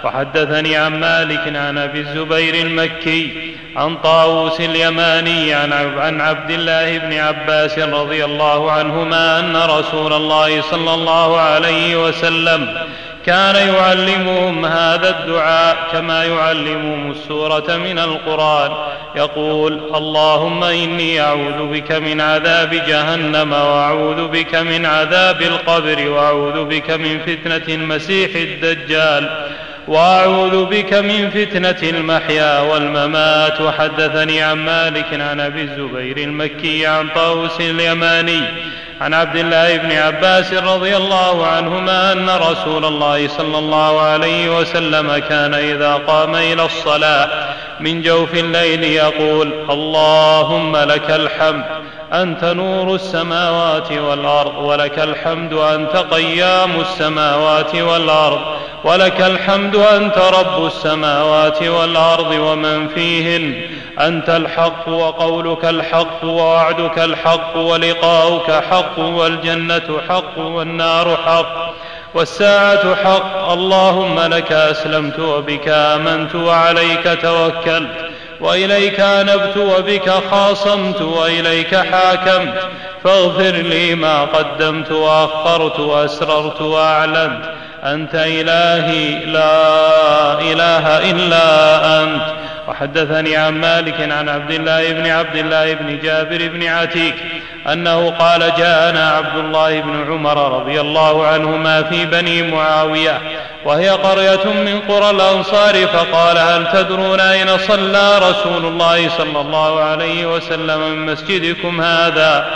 وحدثني عن مالك عن أبي الزبير المكي عن طاووس اليماني عن عبد الله بن عباس رضي الله عنهما أن رسول الله صلى الله عليه وسلم كان يعلمهم هذا الدعاء كما يعلمهم السورة من القرآن. يقول اللهم إني أعوذ بك من عذاب جهنم وأعوذ بك من عذاب القبر وأعوذ بك من فتنة المسيح الدجال وأعوذ بك من فتنة المحيا والممات. وحدثني عن مالك عن أبي الزبير المكي عن طاووس اليماني عن عبد الله بن عباس رضي الله عنهما أن رسول الله صلى الله عليه وسلم كان إذا قام إلى الصلاة من جوف الليل يقول اللهم لك الحمد أنت نور السماوات والأرض ولك الحمد أنت قيام السماوات والأرض ولك الحمد أنت رب السماوات والأرض ومن فيهن أنت الحق وقولك الحق ووعدك الحق ولقاؤك حق والجنة حق والنار حق. والساعة حق. اللهم لك أسلمت وبك آمنت وعليك توكلت وإليك أنبت وبك خاصمت وإليك حاكمت. فاغفر لي ما قدمت وأخرت وأسررت وأعلنت. أنت إلهي لا إله إلا أنت. وحدثني عن مالك عن عبد الله بن عبد الله بن جابر بن عتيك أنه قال جاءنا عبد الله بن عمر رضي الله عنهما في بني معاوية وهي قرية من قرى الأنصار فقال هل تدرون أين صلى رسول الله صلى الله عليه وسلم من مسجدكم هذا؟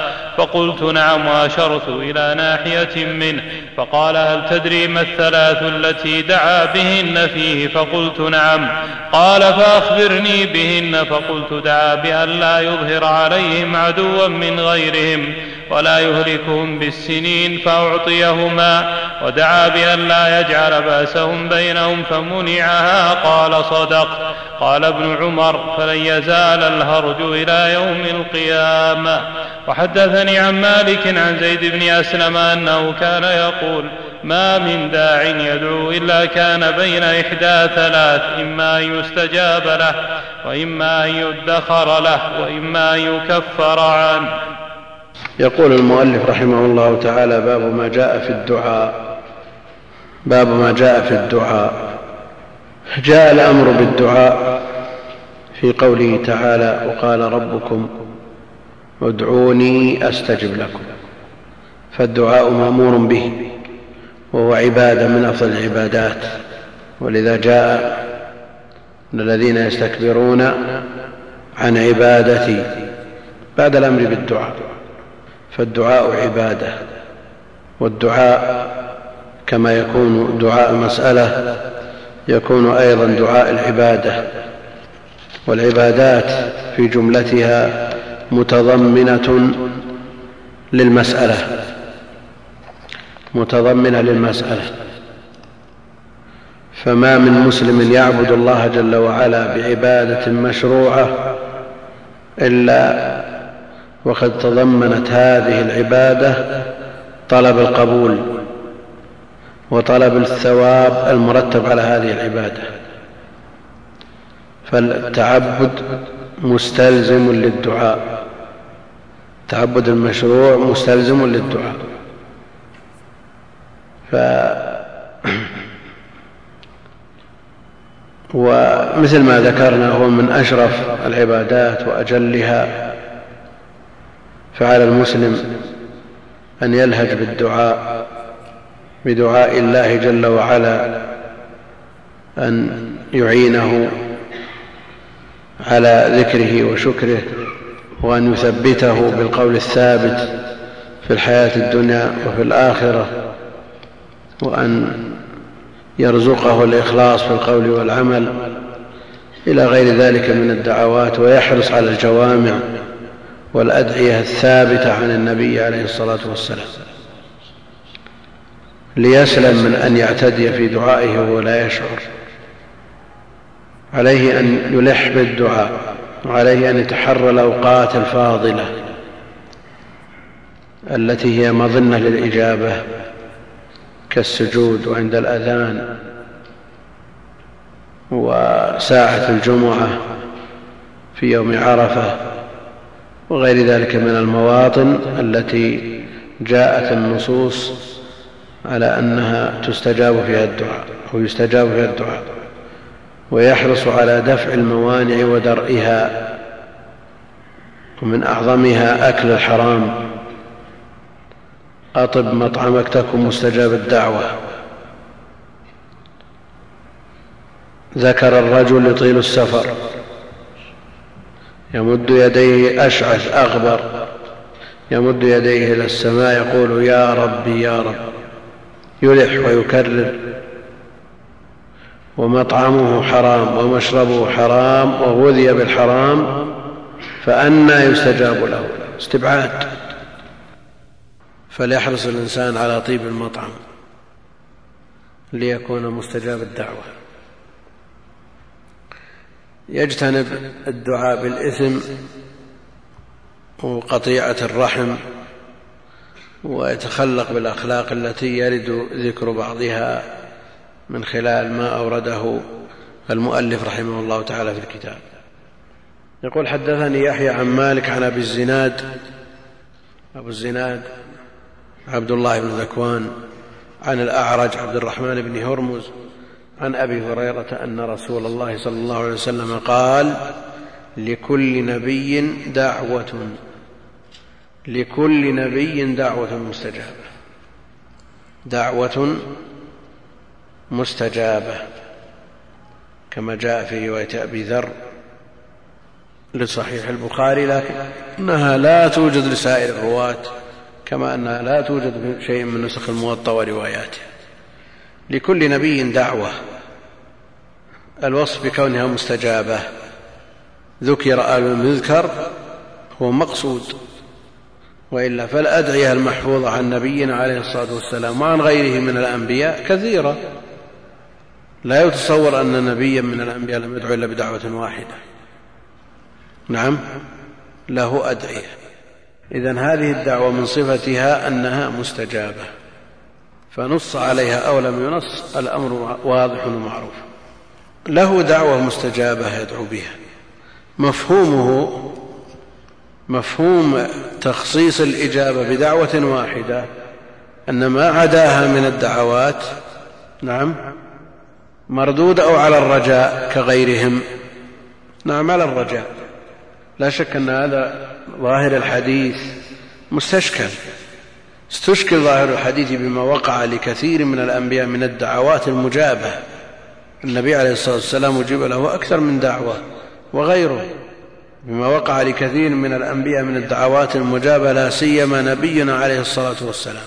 فقلت نعم وأشرت إلى ناحية منه فقال هل تدري ما الثلاث التي دعا بهن فيه؟ فقلت نعم. قال فأخبرني بهن فقلت دعا بأن لا يظهر عليهم عدوا من غيرهم ولا يهلكهم بالسنين فأعطيهما ودعا بأن لا يجعل بأسهم بينهم فمنعها قال صدق. قال ابن عمر فلن يزال الهرج إلى يوم القيامة. وحدثني عن مالك عن زيد بن أسلم أنه كان يقول ما من داع يدعو إلا كان بين إحدى ثلاث إما أن يستجاب له وإما أن يدخر له وإما أن يكفر عنه. يقول المؤلف رحمه الله تعالى باب ما جاء في الدعاء. باب ما جاء في الدعاء. جاء الأمر بالدعاء في قوله تعالى وقال ربكم ادعوني أستجب لكم. فالدعاء مأمور به وهو عبادة من أفضل العبادات. ولذا جاء أن الذين يستكبرون عن عبادتي بعد الأمر بالدعاء. فالدعاء عبادة والدعاء كما يكون دعاء المسألة يكون أيضا دعاء العبادة. والعبادات في جملتها متضمنة للمسألة. متضمنة للمسألة. فما من مسلم يعبد الله جل وعلا بعبادة مشروعة إلا وقد تضمنت هذه العبادة طلب القبول وطلب الثواب المرتب على هذه العبادة. فالتعبد مستلزم للدعاء. التعبد المشروع مستلزم للدعاء. ف ومثل ما ذكرنا هو من أشرف العبادات وأجلها. فعلى المسلم أن يلهج بالدعاء بدعاء الله جل وعلا أن يعينه على ذكره وشكره. وأن يثبته بالقول الثابت في الحياة الدنيا وفي الآخرة وأن يرزقه الإخلاص في القول والعمل إلى غير ذلك من الدعوات ويحرص على الجوامع والأدعية الثابتة عن النبي عليه الصلاة والسلام. ليسلم من أن يعتدي في دعائه ولا يشعر. عليه أن يلح بالدعاء. وعليه أن يتحرى الأوقات الفاضلة التي هي مظنة للإجابة كالسجود وعند الأذان وساعة الجمعة في يوم عرفة وغير ذلك من المواطن التي جاءت النصوص على أنها تستجاب فيها الدعاء أو يستجاب فيها الدعاء. ويحرص على دفع الموانع ودرئها ومن أعظمها أكل الحرام. أطب مطعمك تكن مستجاب الدعوة. ذكر الرجل يطيل السفر. يمد يديه أشعث أغبر. يمد يديه إلى السماء يقول يا ربي يا رب. يلح ويكرر. ومطعمه حرام ومشربه حرام وغذي بالحرام فأنى يستجاب له. استبعاد. فليحرص الإنسان على طيب المطعم ليكون مستجاب الدعوة. يجتنب الدعاء بالإثم وقطيعة الرحم ويتخلق بالأخلاق التي يرد ذكر بعضها. من خلال ما أورده المؤلف رحمه الله تعالى في الكتاب. يقول حدثني يحيى عن مالك عن أبي الزناد أبو الزناد عبد الله بن ذكوان عن الأعرج عبد الرحمن بن هرمز عن أبي هريرة أن رسول الله صلى الله عليه وسلم قال لكل نبي دعوة لكل نبي دعوة مستجابة. دعوة مستجابة كما جاء في رواية أبي ذر لصحيح البخاري لكنها لا توجد لسائر الرواة كما أنها لا توجد في شيء من نسخ الموطأ ورواياته. لكل نبي دعوة الوصف بكونها مستجابة. ذكر المذكر هو مقصود وإلا فالأدعية المحفوظة عن نبينا عليه الصلاة والسلام وعن غيره من الأنبياء كثيرة. لا يتصور أن نبيا من الأنبياء لم يدعو إلا بدعوة واحدة. نعم له أدعية. إذا هذه الدعوة من صفتها أنها مستجابة فنص عليها أو لم ينص الأمر واضح ومعروف. له دعوة مستجابة يدعو بها. مفهومه مفهوم تخصيص الإجابة بدعوة واحدة أن ما عداها من الدعوات نعم مردود أو على الرجاء كغيرهم؟ نعم على الرجاء. لا شك أن هذا ظاهر الحديث مستشكل. استشكل ظاهر الحديث بما وقع لكثير من الأنبياء من الدعوات المجابة. النبي عليه الصلاة والسلام أجيب له أكثر من دعوة وغيره. بما وقع لكثير من الأنبياء من الدعوات المجابة لا سيما نبينا عليه الصلاة والسلام.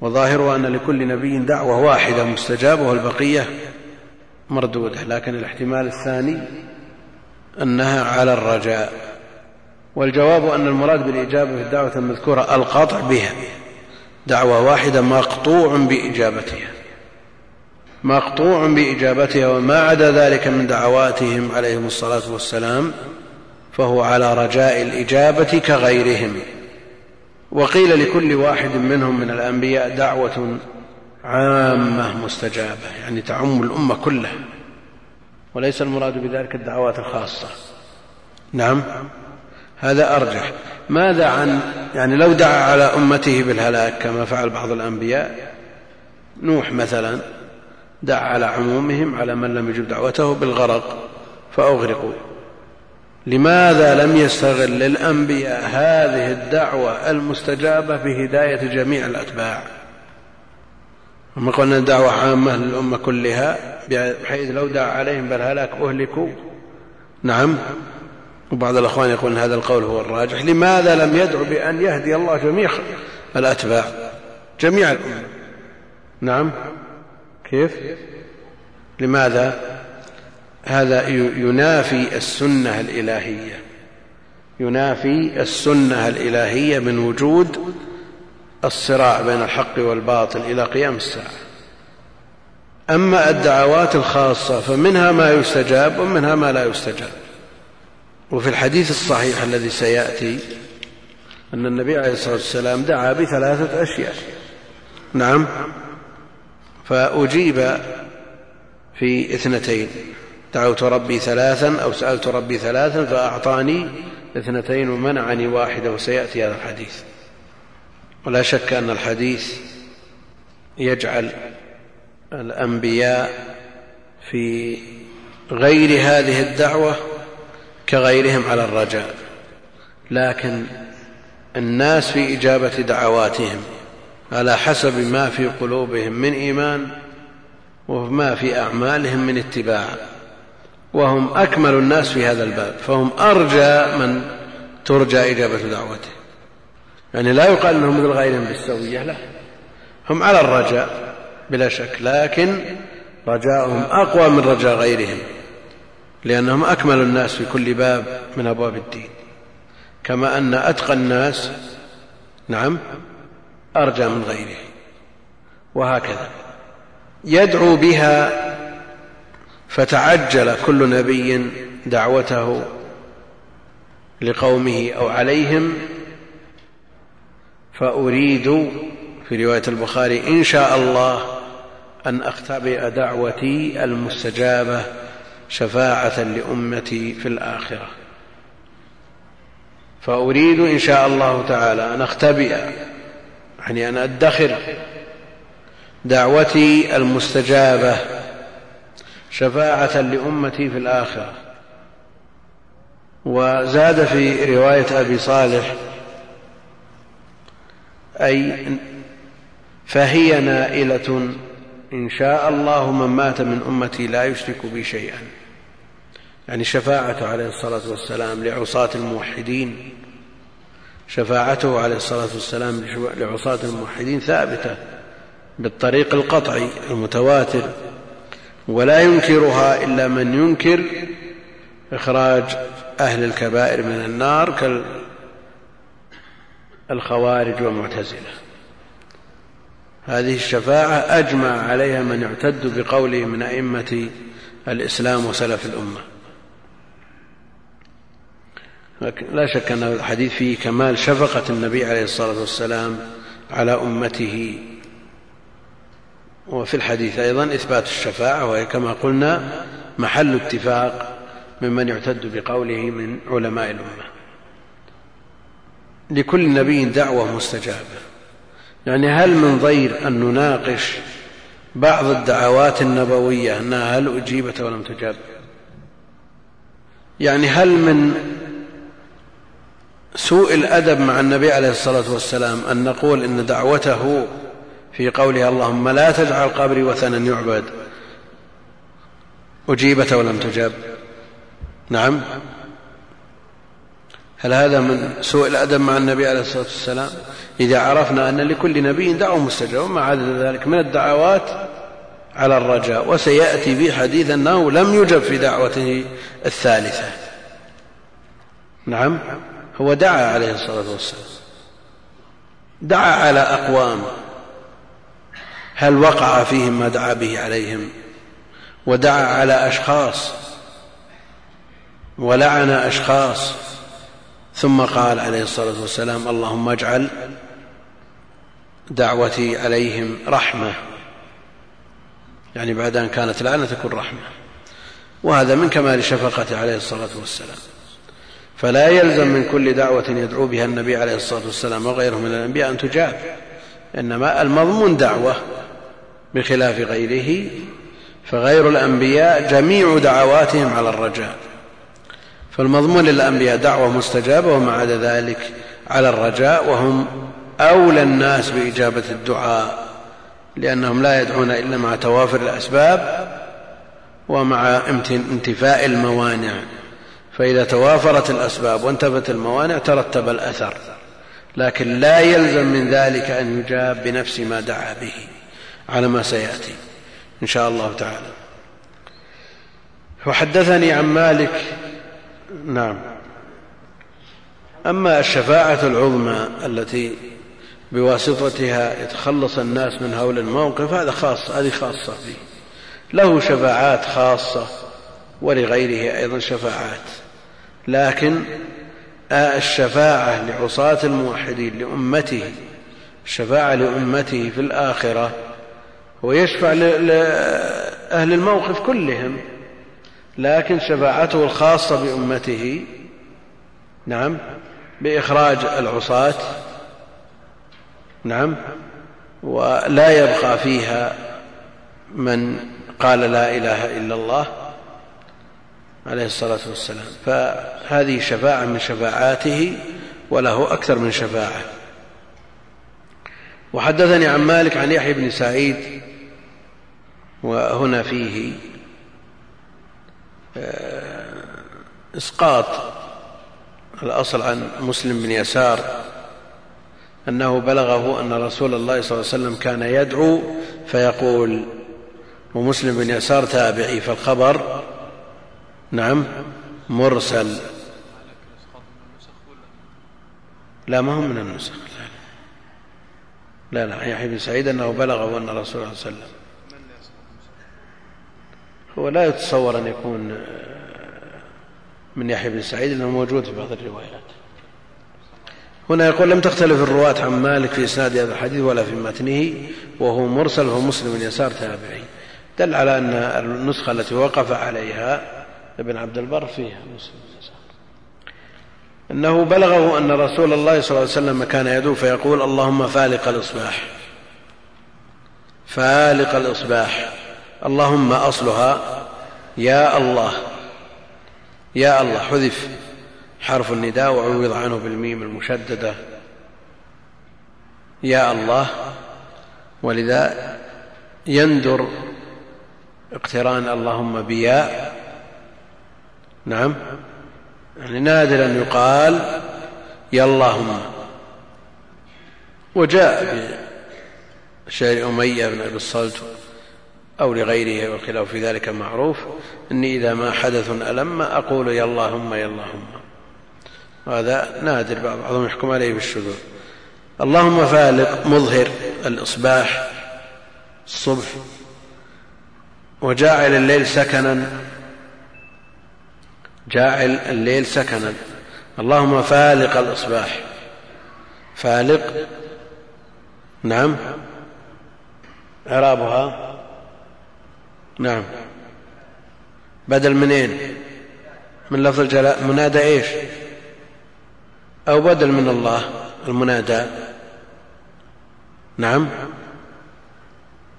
وظاهره أن لكل نبي دعوة واحدة مستجابة والبقية مردودة لكن الاحتمال الثاني أنها على الرجاء. والجواب أن المراد بالإجابة في الدعوة المذكورة القطع بها دعوة واحدة مقطوع بإجابتها. مقطوع بإجابتها وما عدا ذلك من دعواتهم عليهم الصلاة والسلام فهو على رجاء الإجابة كغيرهم. وقيل لكل واحد منهم من الأنبياء دعوة عامة مستجابة يعني تعم الأمة كلها. وليس المراد بذلك الدعوات الخاصة. نعم. هذا أرجح. ماذا عن يعني لو دعا على أمته بالهلاك كما فعل بعض الأنبياء نوح مثلا دعا على عمومهم على من لم يجب دعوته بالغرق فأغرقوا. لماذا لم يستغل للأنبياء هذه الدعوة المستجابة بهداية جميع الأتباع؟ ثم قلنا الدعوة عامة للأمة كلها بحيث لو دعا عليهم بالهلاك أهلكوا. نعم. وبعض الأخوان يقول هذا القول هو الراجح. لماذا لم يدعو بأن يهدي الله جميع الأتباع؟ جميع الأمة. نعم. كيف؟ لماذا؟ هذا ينافي السنة الإلهية. ينافي السنة الإلهية من وجود الصراع بين الحق والباطل إلى قيام الساعة. أما الدعوات الخاصة فمنها ما يستجاب ومنها ما لا يستجاب. وفي الحديث الصحيح الذي سيأتي أن النبي عليه الصلاة والسلام دعا بثلاثة أشياء. نعم. فأجيب في اثنتين. دعوت ربي ثلاثا أو سألت ربي ثلاثا فأعطاني اثنتين ومنعني واحدة وسيأتي هذا الحديث. ولا شك أن الحديث يجعل الأنبياء في غير هذه الدعوة كغيرهم على الرجاء. لكن الناس في إجابة دعواتهم على حسب ما في قلوبهم من إيمان وما في أعمالهم من اتباع وهم أكمل الناس في هذا الباب فهم أرجى من ترجى إجابة دعوته. يعني لا يقال أنهم مثل غيرهم بالسوية لا. هم على الرجاء بلا شك لكن رجاؤهم أقوى من رجاء غيرهم لأنهم أكمل الناس في كل باب من أبواب الدين. كما أن أتقى الناس نعم أرجى من غيره وهكذا. يدعو بها فتعجل كل نبي دعوته لقومه أو عليهم فأريد في رواية البخاري إن شاء الله أن أختبئ دعوتي المستجابة شفاعة لأمتي في الآخرة. فأريد إن شاء الله تعالى أن أختبئ يعني أن أدخر دعوتي المستجابة شفاعة لأمتي في الآخرة. وزاد في رواية أبي صالح أي فهي نائلة إن شاء الله من مات من أمتي لا يشرك بي شيئا. يعني شفاعته عليه الصلاة والسلام لعصاة الموحدين شفاعته عليه الصلاة والسلام لعصاة الموحدين ثابتة بالطريق القطعي المتواتر. ولا ينكرها إلا من ينكر إخراج أهل الكبائر من النار كالخوارج والمعتزلة هذه الشفاعة أجمع عليها من يعتد بقوله من أئمة الإسلام وسلف الأمة. لا شك أن الحديث فيه كمال شفقة النبي عليه الصلاة والسلام على أمته. وفي الحديث أيضا إثبات الشفاعة وهي كما قلنا محل اتفاق ممن يعتد بقوله من علماء الأمة. لكل نبي دعوة مستجابة. يعني هل من ضير أن نناقش بعض الدعوات النبوية أنها هل أجيبت ولم تجاب؟ يعني هل من سوء الأدب مع النبي عليه الصلاة والسلام أن نقول إن دعوته في قوله اللهم لا تجعل قبري وثنا يعبد. أجيبت ولم تجب. نعم. هل هذا من سوء الأدب مع النبي عليه الصلاة والسلام؟ إذا عرفنا أن لكل نبي دعوة مستجابة وما عدا ذلك من الدعوات على الرجاء. وسيأتي به حديث أنه لم يجب في دعوته الثالثة. نعم. هو دعا عليه الصلاة والسلام. دعا على أقوام. هل وقع فيهم ما دعا به عليهم ودعا على أشخاص ولعن أشخاص ثم قال عليه الصلاة والسلام اللهم اجعل دعوتي عليهم رحمة. يعني بعد أن كانت لعنة تكون رحمة. وهذا من كمال شفقته عليه الصلاة والسلام. فلا يلزم من كل دعوة يدعو بها النبي عليه الصلاة والسلام وغيره من الأنبياء أن تجاب. إنما المضمون دعوة. بخلاف غيره فغير الأنبياء جميع دعواتهم على الرجاء. فالمضمون للأنبياء دعوة مستجابة وما عدا ذلك على الرجاء وهم أولى الناس بإجابة الدعاء لأنهم لا يدعون إلا مع توافر الأسباب ومع انتفاء الموانع. فإذا توافرت الأسباب وانتفت الموانع ترتب الأثر لكن لا يلزم من ذلك أن يجاب بنفس ما دعا به. على ما سيأتي. إن شاء الله تعالى. وحدثني عن مالك. نعم. أما الشفاعة العظمى التي بواسطتها يتخلص الناس من هول الموقف هذا خاص هذه خاصة به له شفاعات خاصة ولغيره أيضا شفاعات. لكن الشفاعة لعصاة الموحدين لأمته الشفاعة لأمته في الآخرة ويشفع أهل الموقف كلهم لكن شفاعته الخاصة بأمته نعم بإخراج العصاة نعم ولا يبقى فيها من قال لا إله إلا الله عليه الصلاة والسلام. فهذه شفاعة من شفاعاته وله أكثر من شفاعة. وحدثني عن مالك عن يحيى بن سعيد وهنا فيه آه، إسقاط الأصل عن مسلم بن يسار أنه بلغه أن رسول الله صلى الله عليه وسلم كان يدعو فيقول ومسلم بن يسار تابعي فالخبر نعم مرسل. لا ما هو من النسخ. لا لا يحيى بن سعيد أنه بلغه أن رسول الله صلى الله عليه وسلم هو لا يتصور أن يكون من يحيى بن سعيد إنه موجود في بعض الروايات. هنا يقول لم تختلف الرواة عن مالك في إسناد هذا الحديث ولا في متنه وهو مرسل مسلم بن يسار تابعي. دل على أن النسخة التي وقف عليها ابن عبد البر فيها مسلم. إنه بلغه أن رسول الله صلى الله عليه وسلم كان يدعو فيقول اللهم فالق الإصباح. فالق الإصباح. اللهم أصلها. يا الله. يا الله. حذف حرف النداء وعوض عنه بالميم المشددة. يا الله. ولذا يندر اقتران اللهم بياء. نعم. يعني نادرا يقال يا اللهم. وجاء بشعر أمية بن أبي الصلت أو لغيره والخلاف في ذلك معروف. إني إذا ما حدث ألم أقول يا اللهم يا اللهم. وهذا نادر بعضهم يحكم عليه بالشذوذ. اللهم فالق مظهر الإصباح الصبح. وجاعل الليل سكنا جاعل الليل سكنا. اللهم فالق الإصباح. فالق. نعم. إعرابها. نعم. بدل منين من لفظ الجلاء. منادى إيش؟ أو بدل من الله. المنادى. نعم.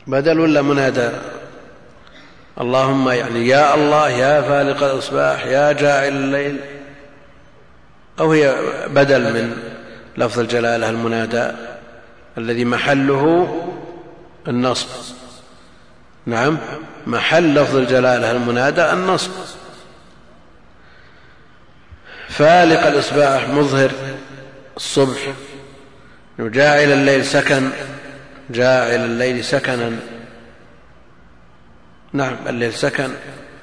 بدل ولا منادى؟ اللهم يعني يا الله يا فالق الأصباح يا جاعل الليل. أو هي بدل من لفظ الجلالة المنادى الذي محله النصب. نعم محل لفظ الجلالة المنادى النصب. فالق الإصباح مظهر الصبح. جاعل الليل سكن جاعل الليل سكنا. نعم الليل سكن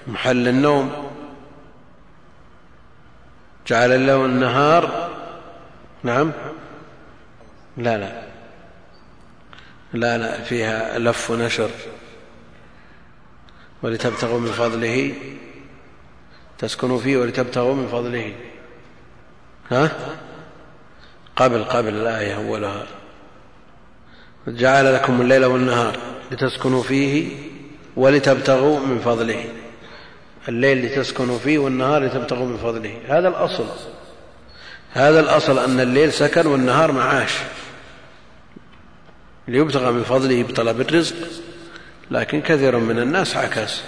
محل النوم جعل له النهار نعم لا لا لا لا فيها لف ونشر. ولتبتغوا من فضله تسكنوا فيه ولتبتغوا من فضله. ها؟ قبل قبل الآية أولها. جعل لكم الليل والنهار لتسكنوا فيه ولتبتغوا من فضله. الليل لتسكنوا فيه والنهار لتبتغوا من فضله. هذا الأصل. هذا الأصل أن الليل سكن والنهار معاش. ليبتغى من فضله بطلب الرزق. لكن كثير من الناس عكس.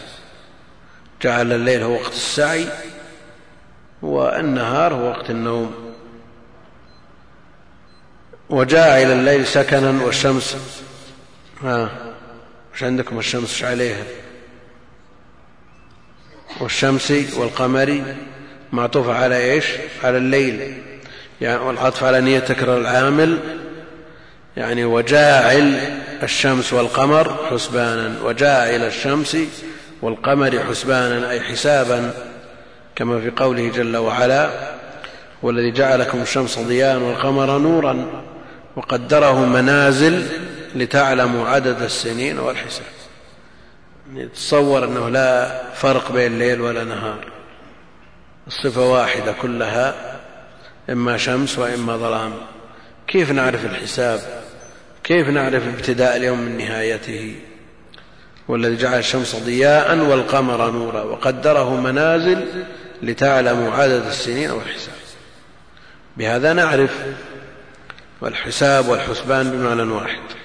جعل الليل هو وقت السعي والنهار هو وقت النوم. وجاء إلى الليل سكنا والشمس. ها وش عندكم الشمس إيش عليها. والشمس والقمر معطوفة على إيش؟ على الليل. يعني والعطف على نية تكرر العامل. يعني وجاعل الشمس والقمر حسبانا. وجاعل الشمس والقمر حسبانا أي حسابا كما في قوله جل وعلا والذي جعلكم الشمس ضياء والقمر نورا وقدره منازل لتعلموا عدد السنين والحساب. يعني تصور أنه لا فرق بين ليل ولا نهار. الصفة واحدة كلها إما شمس وإما ظلام. كيف نعرف الحساب؟ كيف نعرف ابتداء اليوم من نهايته؟ والذي جعل الشمس ضياء والقمر نورا وقدره منازل لتعلموا عدد السنين والحساب. بهذا نعرف والحساب والحسبان بمعنى واحد.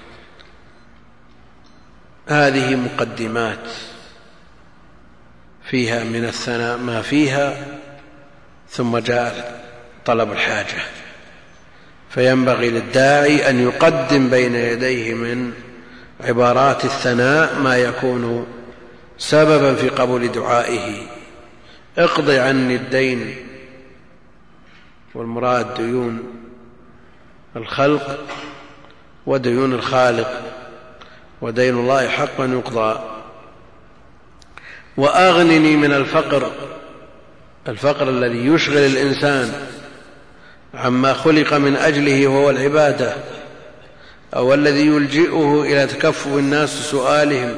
هذه مقدمات فيها من الثناء ما فيها ثم جاء طلب الحاجة. فينبغي للداعي أن يقدم بين يديه من عبارات الثناء ما يكون سببا في قبول دعائه. اقض عني الدين والمراد ديون الخلق وديون الخالق. ودين الله حقا يقضى. وأغنني من الفقر الفقر الذي يشغل الإنسان عما خلق من أجله وهو العبادة أو الذي يلجئه إلى تكفف الناس سؤالهم.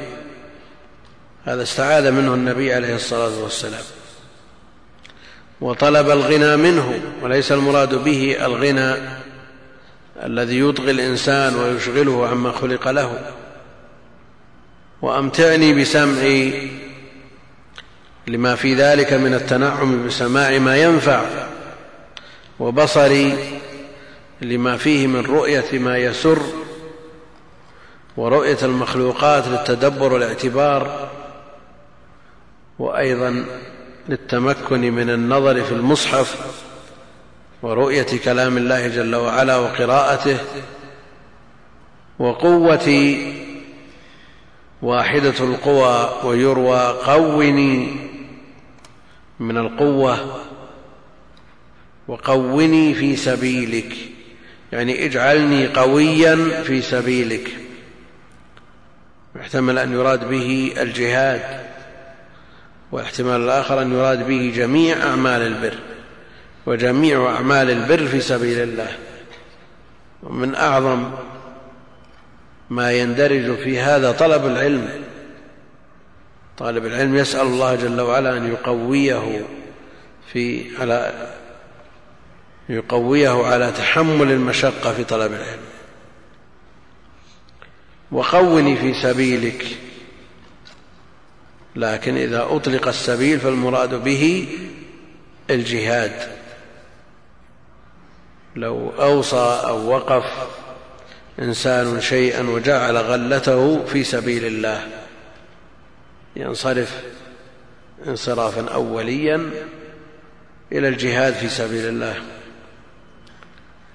هذا استعاذ منه النبي عليه الصلاة والسلام. وطلب الغنى منه وليس المراد به الغنى الذي يطغي الإنسان ويشغله عما خلق له. وأمتعني بسمعي لما في ذلك من التنعم بسماع ما ينفع وبصري لما فيه من رؤية ما يسر ورؤية المخلوقات للتدبر والاعتبار وأيضا للتمكن من النظر في المصحف ورؤية كلام الله جل وعلا وقراءته وقوتي واحدة القوى ويروى قوني من القوة وقوني في سبيلك يعني اجعلني قويا في سبيلك. يحتمل أن يراد به الجهاد والاحتمال الآخر أن يراد به جميع أعمال البر وجميع أعمال البر في سبيل الله. ومن أعظم ما يندرج في هذا طلب العلم. طالب العلم يسأل الله جل وعلا أن يقويه في على يقويه على تحمل المشقة في طلب العلم. وقوني في سبيلك. لكن إذا أطلق السبيل فالمراد به الجهاد. لو أوصى أو وقف إنسان شيئا وجعل غلته في سبيل الله. ينصرف انصرافا أوليا إلى الجهاد في سبيل الله.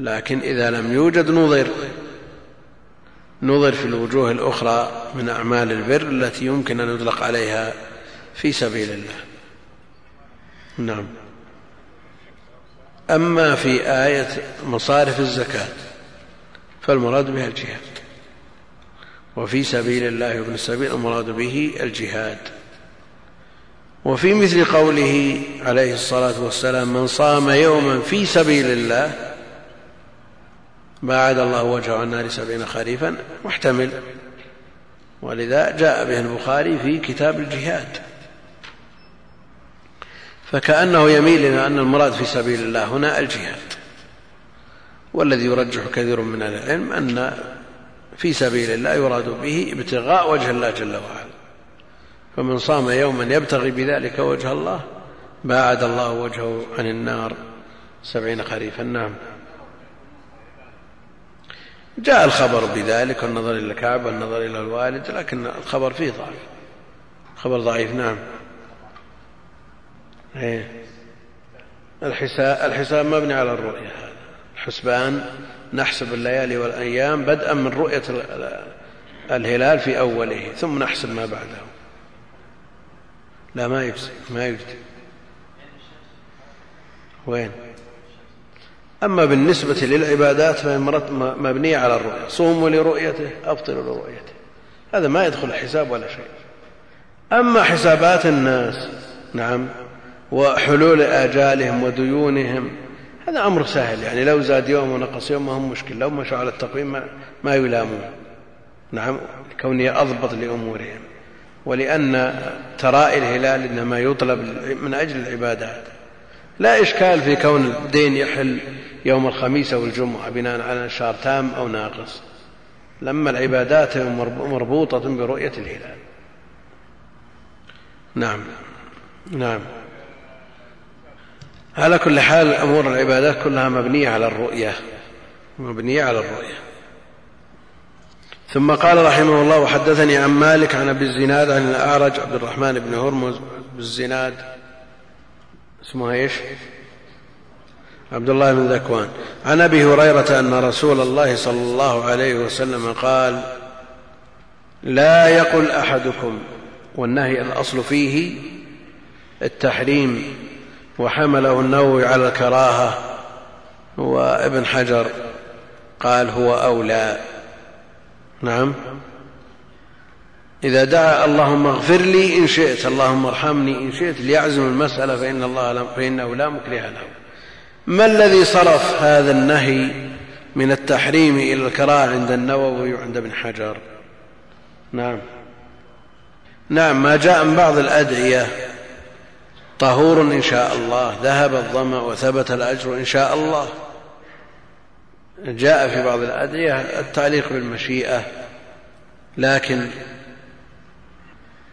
لكن إذا لم يوجد نظر نظر في الوجوه الأخرى من أعمال البر التي يمكن أن يطلق عليها في سبيل الله. نعم. أما في آية مصارف الزكاة فالمراد بها الجهاد. وفي سبيل الله وابن السبيل المراد به الجهاد. وفي مثل قوله عليه الصلاة والسلام من صام يوما في سبيل الله باعد الله وجهه عن النار سبعين خريفا محتمل. ولذا جاء به البخاري في كتاب الجهاد. فكأنه يميل إلى أن المراد في سبيل الله هنا الجهاد. والذي يرجح كثير من العلم أن في سبيل الله يراد به ابتغاء وجه الله جل وعلا. فمن صام يوما يبتغي بذلك وجه الله باعد الله وجهه عن النار سبعين خريفا. نعم. جاء الخبر بذلك والنظر إلى الكعبة والنظر إلى الوالد لكن الخبر فيه ضعف خبر ضعيف نعم. إيه. الحساب, الحساب مبني على الرؤية هذا الحسبان نحسب الليالي والأيام بدءا من رؤية الهلال في أوله ثم نحسب ما بعده. لا ما يجزي ما يجزي وين؟ أما بالنسبة للعبادات فهي مبنية على الرؤية. صوموا لرؤيته أفطروا لرؤيته. هذا ما يدخل حساب ولا شيء. أما حسابات الناس نعم وحلول آجالهم وديونهم هذا أمر سهل يعني لو زاد يوم ونقص يوم ما هم مشكل لو مشوا على التقويم ما, يلامون. نعم كوني أضبط لأمورهم. ولأن ترائي الهلال إنما يطلب من أجل العبادات. لا إشكال في كون الدين يحل يوم الخميس أو الجمعة بناء على شهر تام أو ناقص. لما العبادات مربوطة برؤية الهلال. نعم نعم. على كل حال أمور العبادات كلها مبنية على الرؤية مبنية على الرؤية. ثم قال رحمه الله وحدثني عن مالك عن أبي الزناد عن الأعرج عبد الرحمن بن هرمز بالزناد اسمه إيش؟ عبد الله بن ذكوان. عن أبي هريرة أن رسول الله صلى الله عليه وسلم قال لا يقل أحدكم والنهي الأصل فيه التحريم. وحمله النووي على الكراهة وابن حجر قال هو أولى. نعم. إذا دعا اللهم اغفر لي إن شئت اللهم ارحمني إن شئت ليعزم المسألة فإن الله فإنه لا مكره له. ما الذي صرف هذا النهي من التحريم إلى الكراهة عند النووي وعند ابن حجر؟ نعم. نعم ما جاء من بعض الأدعية طهور إن شاء الله ذهب الظمأ وثبت الأجر إن شاء الله. جاء في بعض الأدعية التعليق بالمشيئة لكن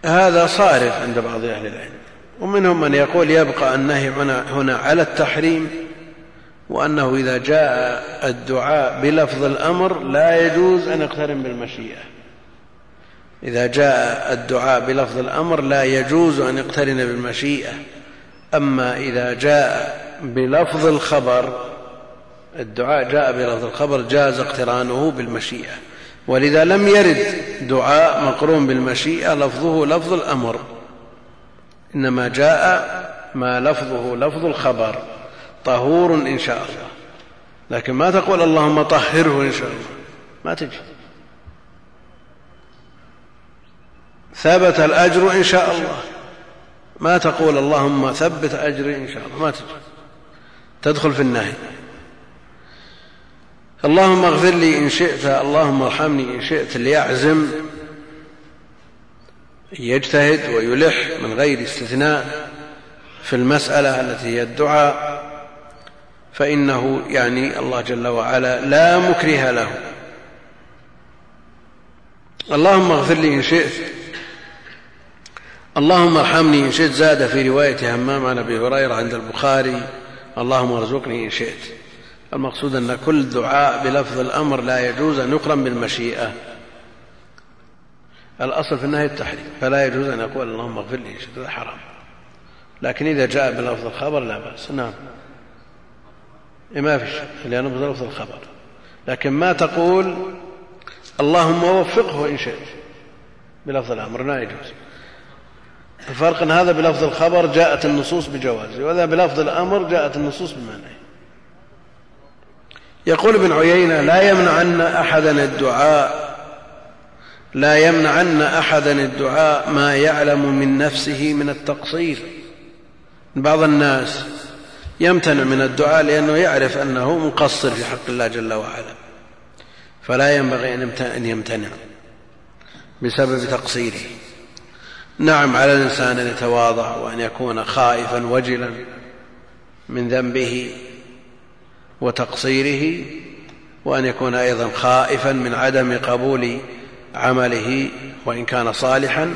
هذا صارف عند بعض أهل العلم. ومنهم من يقول يبقى النهي هنا على التحريم وأنه إذا جاء الدعاء بلفظ الأمر لا يجوز أن يقترن بالمشيئة. إذا جاء الدعاء بلفظ الأمر لا يجوز أن يقترن بالمشيئة. أما إذا جاء بلفظ الخبر الدعاء جاء بلفظ الخبر جاز اقترانه بالمشيئة. ولذا لم يرد دعاء مقرون بالمشيئة لفظه لفظ الأمر. إنما جاء ما لفظه لفظ الخبر. طهور إن شاء الله. لكن ما تقول اللهم طهره إن شاء الله. ما تجي. ثبت الأجر إن شاء الله. ما تقول اللهم ثبت أجري إن شاء الله. ما تجي. تدخل في النهي. اللهم اغفر لي إن شئت اللهم ارحمني إن شئت ليعزم يجتهد ويلح من غير استثناء في المسألة التي هي الدعاء فإنه يعني الله جل وعلا لا مكره له. اللهم اغفر لي إن شئت اللهم ارحمني إن شئت. زاد في رواية همام عن أبي هريرة عند البخاري. اللهم ارزقني إن شئت. المقصود أن كل دعاء بلفظ الأمر لا يجوز أن يقرن بالمشيئة الأصل في النهي التحريم فلا يجوز أن يقول اللهم اغفر لي هذا حرام. لكن إذا جاء بلفظ الخبر لا بأس. نعم. إيه ما في شك لأنه بلفظ الخبر. لكن ما تقول اللهم وفقه إن شئت. بلفظ الأمر لا يجوز. الفرق أن هذا بلفظ الخبر جاءت النصوص بجوازه وهذا بلفظ الأمر جاءت النصوص بمعنى يقول ابن عيينة لا يمنعن أحدا الدعاء لا يمنعن أحدا الدعاء ما يعلم من نفسه من التقصير. بعض الناس يمتنع من الدعاء لأنه يعرف أنه مقصر في حق الله جل وعلا. فلا ينبغي أن يمتنع بسبب تقصيره. نعم على الإنسان أن يتواضع وأن يكون خائفا وجلا من ذنبه وتقصيره وأن يكون أيضا خائفا من عدم قبول عمله وإن كان صالحا.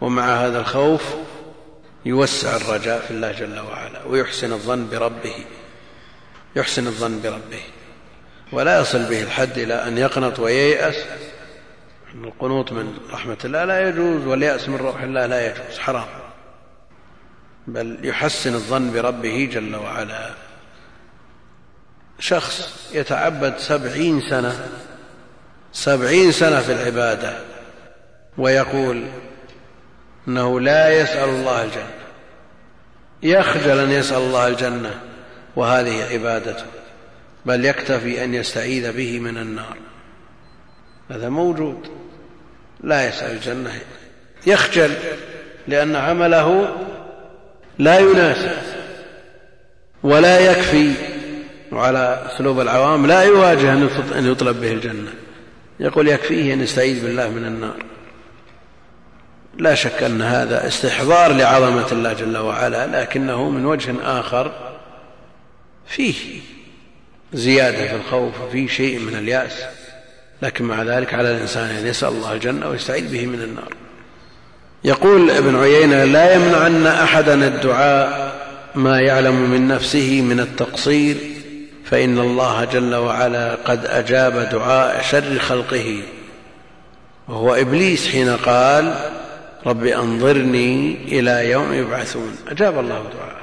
ومع هذا الخوف يوسع الرجاء في الله جل وعلا ويحسن الظن بربه يحسن الظن بربه. ولا يصل به الحد إلى أن يقنط وييأس القنوط من رحمة الله لا يجوز واليأس من روح الله لا يجوز حرام. بل يحسن الظن بربه جل وعلا. شخص يتعبد سبعين سنة سبعين سنة في العبادة ويقول إنه لا يسأل الله الجنة. يخجل أن يسأل الله الجنة وهذه عبادته بل يكتفي أن يستعيذ به من النار. هذا موجود. لا يسأل الجنة. يخجل لأن عمله لا يناسب ولا يكفي. وعلى أسلوب العوام لا يواجه أن يطلب به الجنة. يقول يكفيه أن يستعيذ بالله من النار. لا شك أن هذا استحضار لعظمة الله جل وعلا لكنه من وجه آخر فيه زيادة في الخوف وفيه شيء من اليأس. لكن مع ذلك على الإنسان أن يسأل الله الجنة ويستعيذ به من النار. يقول ابن عيينة لا يمنعن أحدا الدعاء ما يعلم من نفسه من التقصير فإن الله جل وعلا قد أجاب دعاء شر خلقه. وهو إبليس حين قال رب أنظرني إلى يوم يبعثون. أجاب الله دعاءه.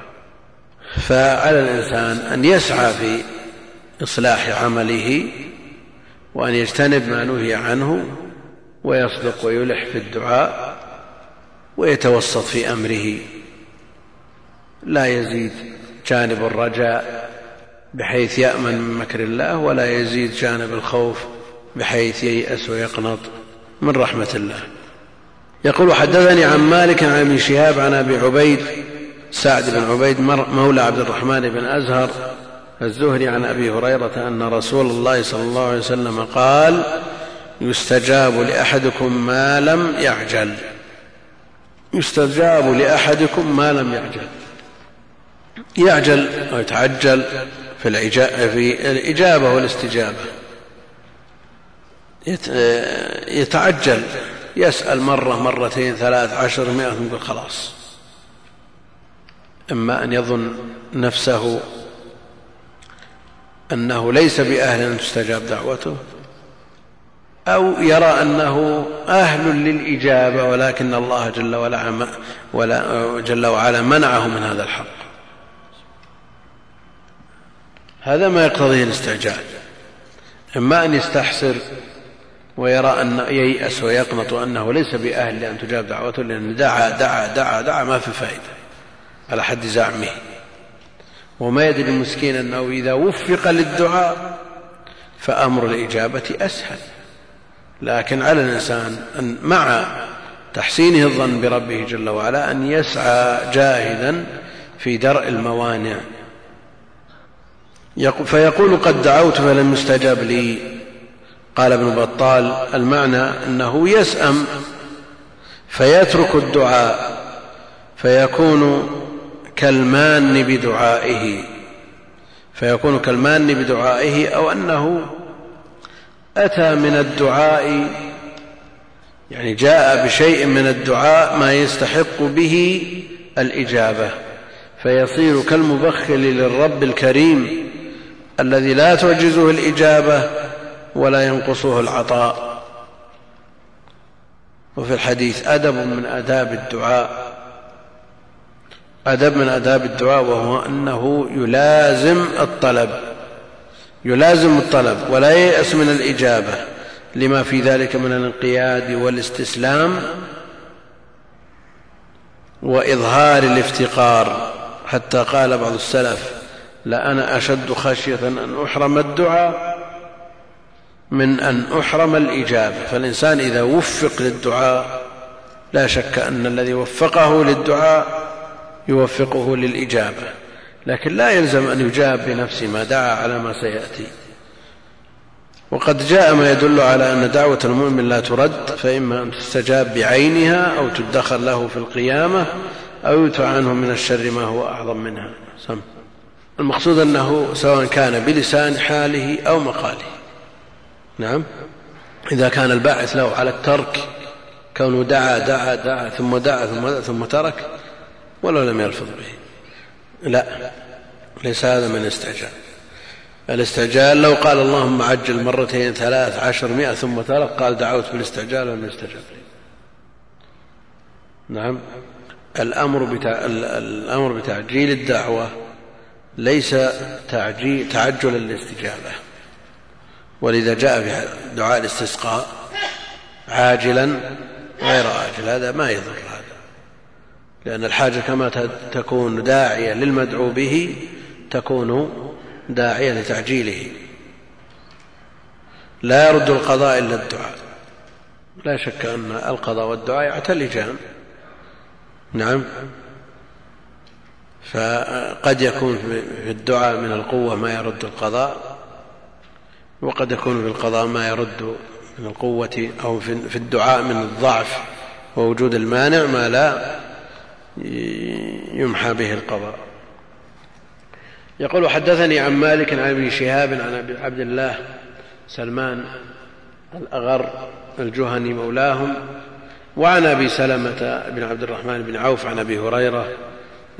فعلى الإنسان أن يسعى في إصلاح عمله وأن يجتنب ما نهي عنه ويصدق ويلح في الدعاء ويتوسط في أمره. لا يزيد جانب الرجاء بحيث يأمن من مكر الله ولا يزيد جانب الخوف بحيث ييأس ويقنط من رحمة الله. يقول حدثني عن مالك عن ابن شهاب عن أبي عبيد سعد بن عبيد مولى عبد الرحمن بن أزهر الزهري عن أبي هريرة أن رسول الله صلى الله عليه وسلم قال يستجاب لأحدكم ما لم يعجل. يستجاب لأحدكم ما لم يعجل. يعجل أو يتعجل في الإجابة والاستجابة. يتعجل يسأل مرة مرتين ثلاث عشر مئة يقول خلاص. إما أن يظن نفسه أنه ليس بأهل أن تستجاب دعوته أو يرى أنه أهل للإجابة ولكن الله جل وعلا, ولا جل وعلا منعه من هذا الحق. هذا ما يقتضيه الاستعجال. إما أن يستحسر ويرى أن ييأس ويقنط أنه ليس بأهل لأن تجاب دعوته لأن دعا دعا دعا دعا ما في فائدة. على حد زعمه. وما يدري المسكين أنه إذا وفق للدعاء فأمر الإجابة أسهل. لكن على الإنسان أن مع تحسينه الظن بربه جل وعلا أن يسعى جاهدا في درء الموانع. فيقول قد دعوت فلم يستجب لي. قال ابن بطال المعنى أنه يسأم فيترك الدعاء فيكون كالمان بدعائه. فيكون كالمان بدعائه أو أنه أتى من الدعاء يعني جاء بشيء من الدعاء ما يستحق به الإجابة. فيصير كالمبخل للرب الكريم الذي لا تعجزه الإجابة ولا ينقصه العطاء. وفي الحديث أدب من آداب الدعاء. أدب من آداب الدعاء وهو أنه يلازم الطلب يلازم الطلب ولا ييأس من الإجابة لما في ذلك من الانقياد والاستسلام وإظهار الافتقار. حتى قال بعض السلف لأنا أشد خشية أن أحرم الدعاء من أن أحرم الإجابة. فالإنسان إذا وفق للدعاء لا شك أن الذي وفقه للدعاء يوفقه للإجابة لكن لا يلزم أن يجاب بنفس ما دعا على ما سيأتي. وقد جاء ما يدل على أن دعوة المؤمن لا ترد فإما أن تستجاب بعينها أو تدخر له في القيامة أو يدفع عنه من الشر ما هو أعظم منها. سم. المقصود أنه سواء كان بلسان حاله أو مقاله. نعم. إذا كان الباعث له على الترك كونه دعا دعا دعا ثم دعا ثم دعا ثم ترك ولو لم يلفظ به. لا ليس هذا من الاستعجال. الاستعجال لو قال اللهم عجل مرتين ثلاث عشر مئة ثم ترك قال دعوت بالاستعجال لم يستجب لي. نعم. الأمر, بتع... الأمر بتعجيل الدعوة ليس تعجيل تعجل الاستجابة. ولذا جاء في دعاء الاستسقاء عاجلا غير آجل هذا ما يضر. لأن الحاجة كما تكون داعية للمدعو به تكون داعية لتعجيله. لا يرد القضاء إلا الدعاء. لا شك أن القضاء والدعاء يعتلجان نعم. فقد يكون في الدعاء من القوة ما يرد القضاء وقد يكون في القضاء ما يرد من القوة أو في الدعاء من الضعف ووجود المانع ما لا يمحى به القضاء. يقول حدثني عن مالك عن ابن شهاب عن عبد الله سلمان الأغر الجهني مولاهم وعن أبي سلمة بن عبد الرحمن بن عوف عن أبي هريرة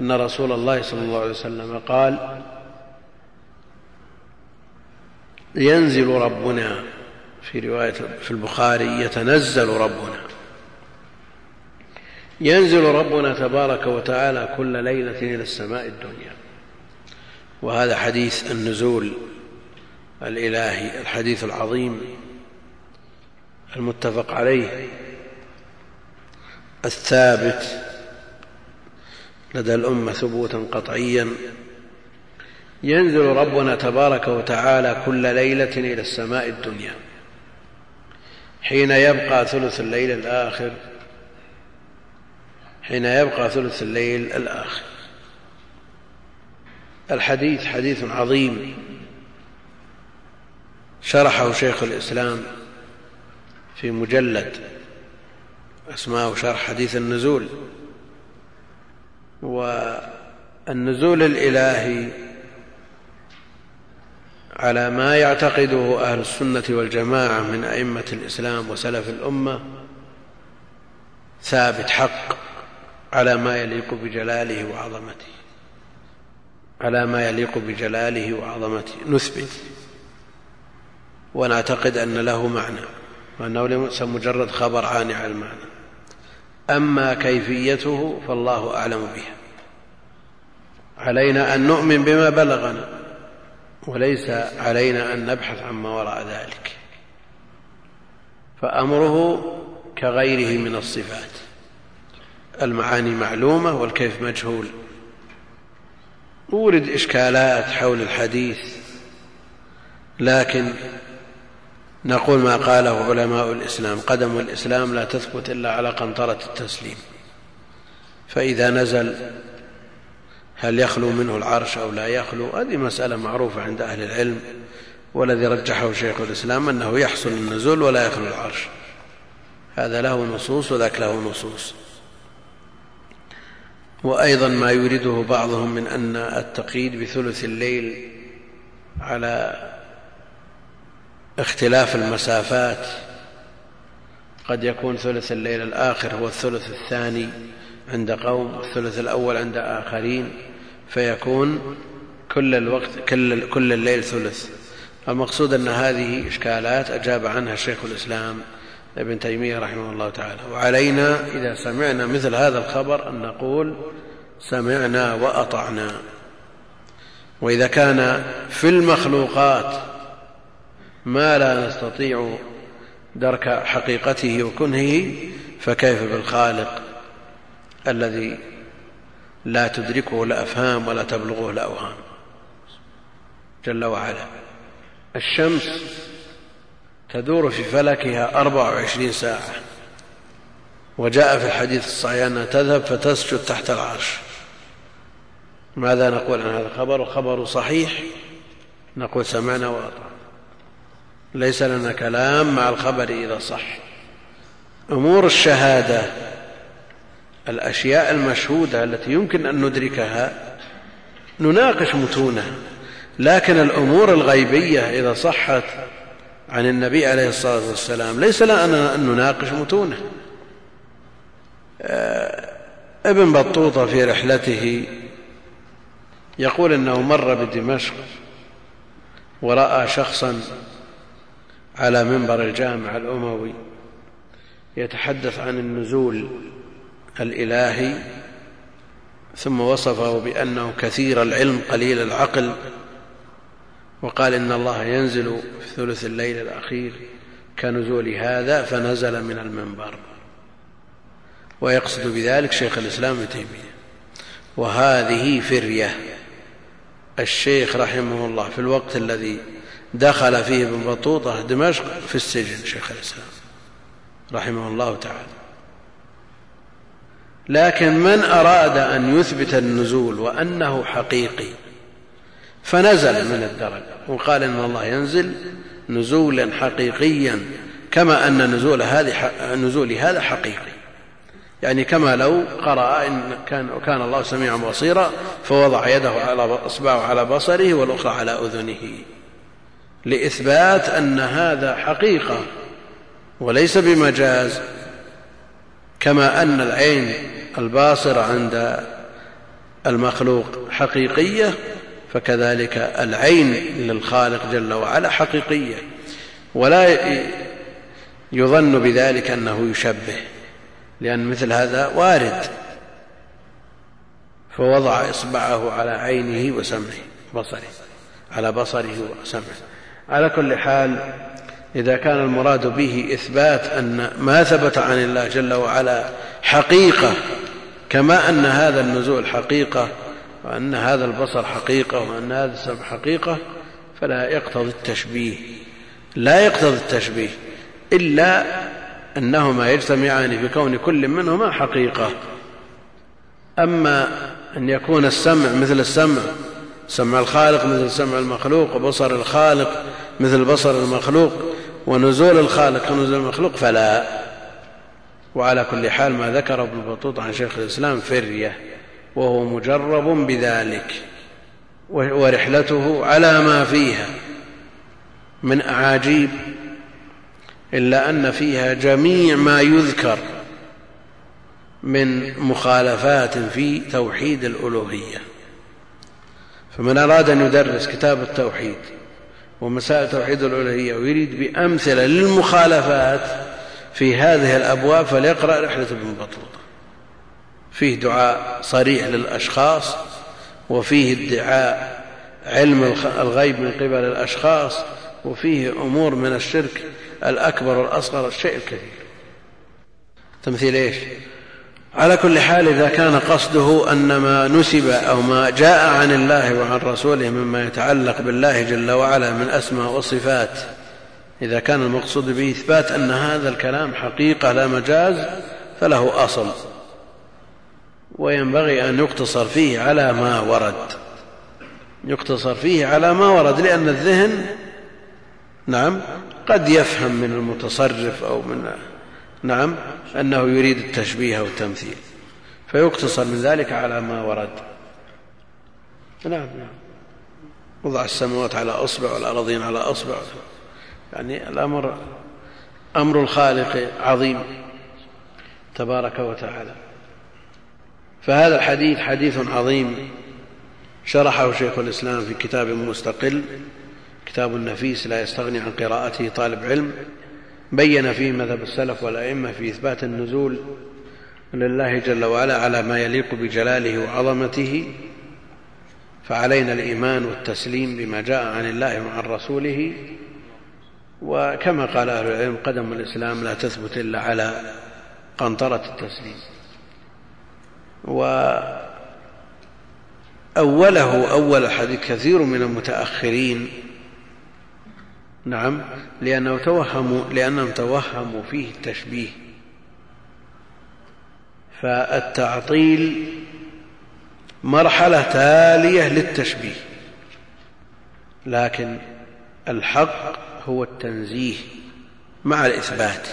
أن رسول الله صلى الله عليه وسلم قال ينزل ربنا في رواية في البخاري يتنزل ربنا. ينزل ربنا تبارك وتعالى كل ليلة إلى السماء الدنيا. وهذا حديث النزول الإلهي الحديث العظيم المتفق عليه. الثابت لدى الأمة ثبوتا قطعيا. ينزل ربنا تبارك وتعالى كل ليلة إلى السماء الدنيا. حين يبقى ثلث الليل الآخر حين يبقى ثلث الليل الآخر. الحديث حديث عظيم. شرحه شيخ الإسلام في مجلد اسماه شرح حديث النزول. والنزول الإلهي على ما يعتقده أهل السنة والجماعة من أئمة الإسلام وسلف الأمة ثابت حق. على ما يليق بجلاله وعظمته. على ما يليق بجلاله وعظمته. نثبت. ونعتقد أن له معنى. وأنه ليس مجرد خبر عاني على المعنى. أما كيفيته فالله أعلم بها. علينا أن نؤمن بما بلغنا. وليس علينا أن نبحث عما وراء ذلك. فأمره كغيره من الصفات. المعاني معلومة والكيف مجهول. ورد إشكالات حول الحديث لكن نقول ما قاله علماء الإسلام قدم الإسلام لا تثبت إلا على قنطرة التسليم. فإذا نزل هل يخلو منه العرش أو لا يخلو؟ هذه مسألة معروفة عند أهل العلم والذي رجحه شيخ الإسلام أنه يحصل النزول ولا يخلو العرش. هذا له نصوص وذاك له نصوص. وأيضا ما يريده بعضهم من أن التقييد بثلث الليل على اختلاف المسافات قد يكون ثلث الليل الآخر هو الثلث الثاني عند قوم والثلث الأول عند آخرين فيكون كل الوقت كل, كل الليل ثلث. المقصود أن هذه إشكالات أجاب عنها شيخ الإسلام ابن تيمية رحمه الله تعالى. وعلينا إذا سمعنا مثل هذا الخبر أن نقول سمعنا وأطعنا. وإذا كان في المخلوقات ما لا نستطيع درك حقيقته وكنهه فكيف بالخالق الذي لا تدركه الافهام ولا تبلغه الاوهام جل وعلا. الشمس تدور في فلكها أربع وعشرين ساعة. وجاء في الحديث الصحيح أنها تذهب فتسجد تحت العرش. ماذا نقول عن هذا الخبر؟ الخبر صحيح. نقول سمعنا وأطعنا. ليس لنا كلام مع الخبر إذا صح. أمور الشهادة الأشياء المشهودة التي يمكن أن ندركها نناقش متونها لكن الأمور الغيبية إذا صحت عن النبي عليه الصلاة والسلام. ليس لنا أن نناقش متونه. آه، ابن بطوطة في رحلته يقول إنه مر بدمشق ورأى شخصا على منبر الجامع الأموي يتحدث عن النزول الإلهي ثم وصفه بأنه كثير العلم قليل العقل وقال إن الله ينزل في ثلث الليل الأخير كنزول هذا فنزل من المنبر. ويقصد بذلك شيخ الإسلام ابن تيمية. وهذه فرية. الشيخ رحمه الله في الوقت الذي دخل فيه ابن بطوطة دمشق في السجن شيخ الإسلام رحمه الله تعالى. لكن من أراد أن يثبت النزول وأنه حقيقي فنزل من الدرج. وقال إن الله ينزل نزولا حقيقيا كما أن نزول هذه نزول هذا حقيقي. يعني كما لو قرأ إن كان, كان الله سميعا بصيرا فوضع يده على إصبعه على بصره والأخرى على أذنه. لإثبات أن هذا حقيقة وليس بمجاز. كما أن العين الباصرة عند المخلوق حقيقية فكذلك العين للخالق جل وعلا حقيقية ولا يظن بذلك أنه يشبه لأن مثل هذا وارد فوضع إصبعه على عينه وسمعه بصره على بصره وسمعه. على كل حال إذا كان المراد به إثبات أن ما ثبت عن الله جل وعلا حقيقة كما أن هذا النزول حقيقة وأن هذا البصر حقيقة وأن هذا السمع حقيقة فلا يقتضي التشبيه. لا يقتضي التشبيه إلا أنهما يجتمعان في كون كل منهما حقيقة. أما أن يكون السمع مثل السمع سمع الخالق مثل سمع المخلوق وبصر الخالق مثل بصر المخلوق ونزول الخالق كنزول المخلوق فلا. وعلى كل حال ما ذكر ابن بطوط عن شيخ الإسلام فرية وهو مجرب بذلك ورحلته على ما فيها من أعاجيب إلا أن فيها جميع ما يذكر من مخالفات في توحيد الألوهية. فمن أراد أن يدرس كتاب التوحيد ومسائل توحيد الألوهية ويريد بأمثلة للمخالفات في هذه الأبواب فليقرأ رحلة ابن بطوطة فيه دعاء صريح للأشخاص وفيه ادعاء علم الغيب من قبل الأشخاص وفيه أمور من الشرك الأكبر والأصغر الشيء الكثير تمثيل إيش؟ على كل حال إذا كان قصده أن ما نسب أو ما جاء عن الله وعن رسوله مما يتعلق بالله جل وعلا من أسماء وصفات إذا كان المقصود به إثبات أن هذا الكلام حقيقة لا مجاز فله أصل. وينبغي أن يقتصر فيه على ما ورد. يقتصر فيه على ما ورد لأن الذهن نعم قد يفهم من المتصرف أو من نعم أنه يريد التشبيه أو التمثيل. فيقتصر من ذلك على ما ورد. نعم نعم. وضع السماوات على أصبع والأراضين على أصبع. يعني الأمر أمر الخالق عظيم تبارك وتعالى. فهذا الحديث حديث عظيم. شرحه شيخ الإسلام في كتاب مستقل كتاب نفيس لا يستغني عن قراءته طالب علم. بين فيه مذهب السلف والأئمة في إثبات النزول لله جل وعلا على ما يليق بجلاله وعظمته. فعلينا الإيمان والتسليم بما جاء عن الله وعن رسوله. وكما قال أهل العلم قدم الإسلام لا تثبت إلا على قنطرة التسليم. وأوله أول حديث كثير من المتأخرين. نعم لأنه توهموا لأنهم توهموا فيه التشبيه. فالتعطيل مرحلة تالية للتشبيه. لكن الحق هو التنزيه مع الإثبات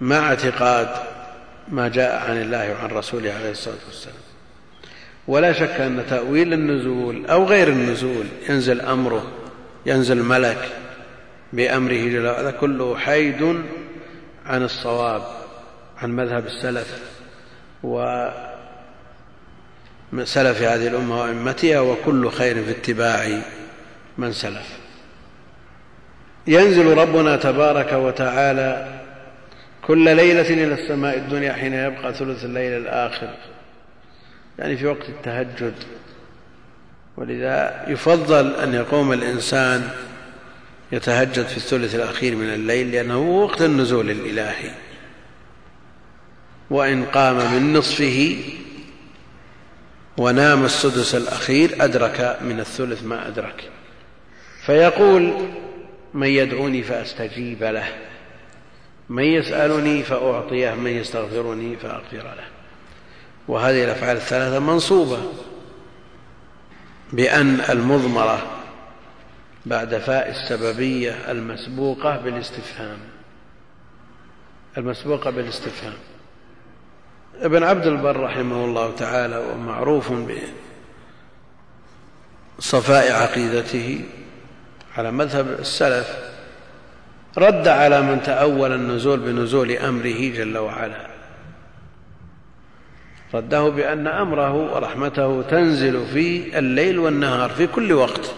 مع اعتقاد ما جاء عن الله وعن رسوله عليه الصلاة والسلام. ولا شك أن تأويل النزول أو غير النزول ينزل أمره ينزل ملك بأمره جل وعلا. كله حيد عن الصواب عن مذهب السلف وسلف هذه الأمة وأئمتها وكل خير في اتباع من سلف. ينزل ربنا تبارك وتعالى كل ليلة إلى السماء الدنيا حين يبقى ثلث الليل الآخر. يعني في وقت التهجد. ولذا يفضل أن يقوم الإنسان يتهجد في الثلث الأخير من الليل لأنه هو وقت النزول الإلهي. وإن قام من نصفه ونام السدس الأخير أدرك من الثلث ما أدرك. فيقول من يدعوني فأستجيب له. من يسألني فأعطيه من يستغفرني فأغفر له. وهذه الأفعال الثلاثة منصوبة بأن المضمرة بعد فاء السببية المسبوقة بالاستفهام. المسبوقة بالاستفهام. ابن عبد البر رحمه الله تعالى ومعروف بصفاء عقيدته على مذهب السلف رد على من تأول النزول بنزول أمره جل وعلا. رده بأن أمره ورحمته تنزل في الليل والنهار في كل وقت.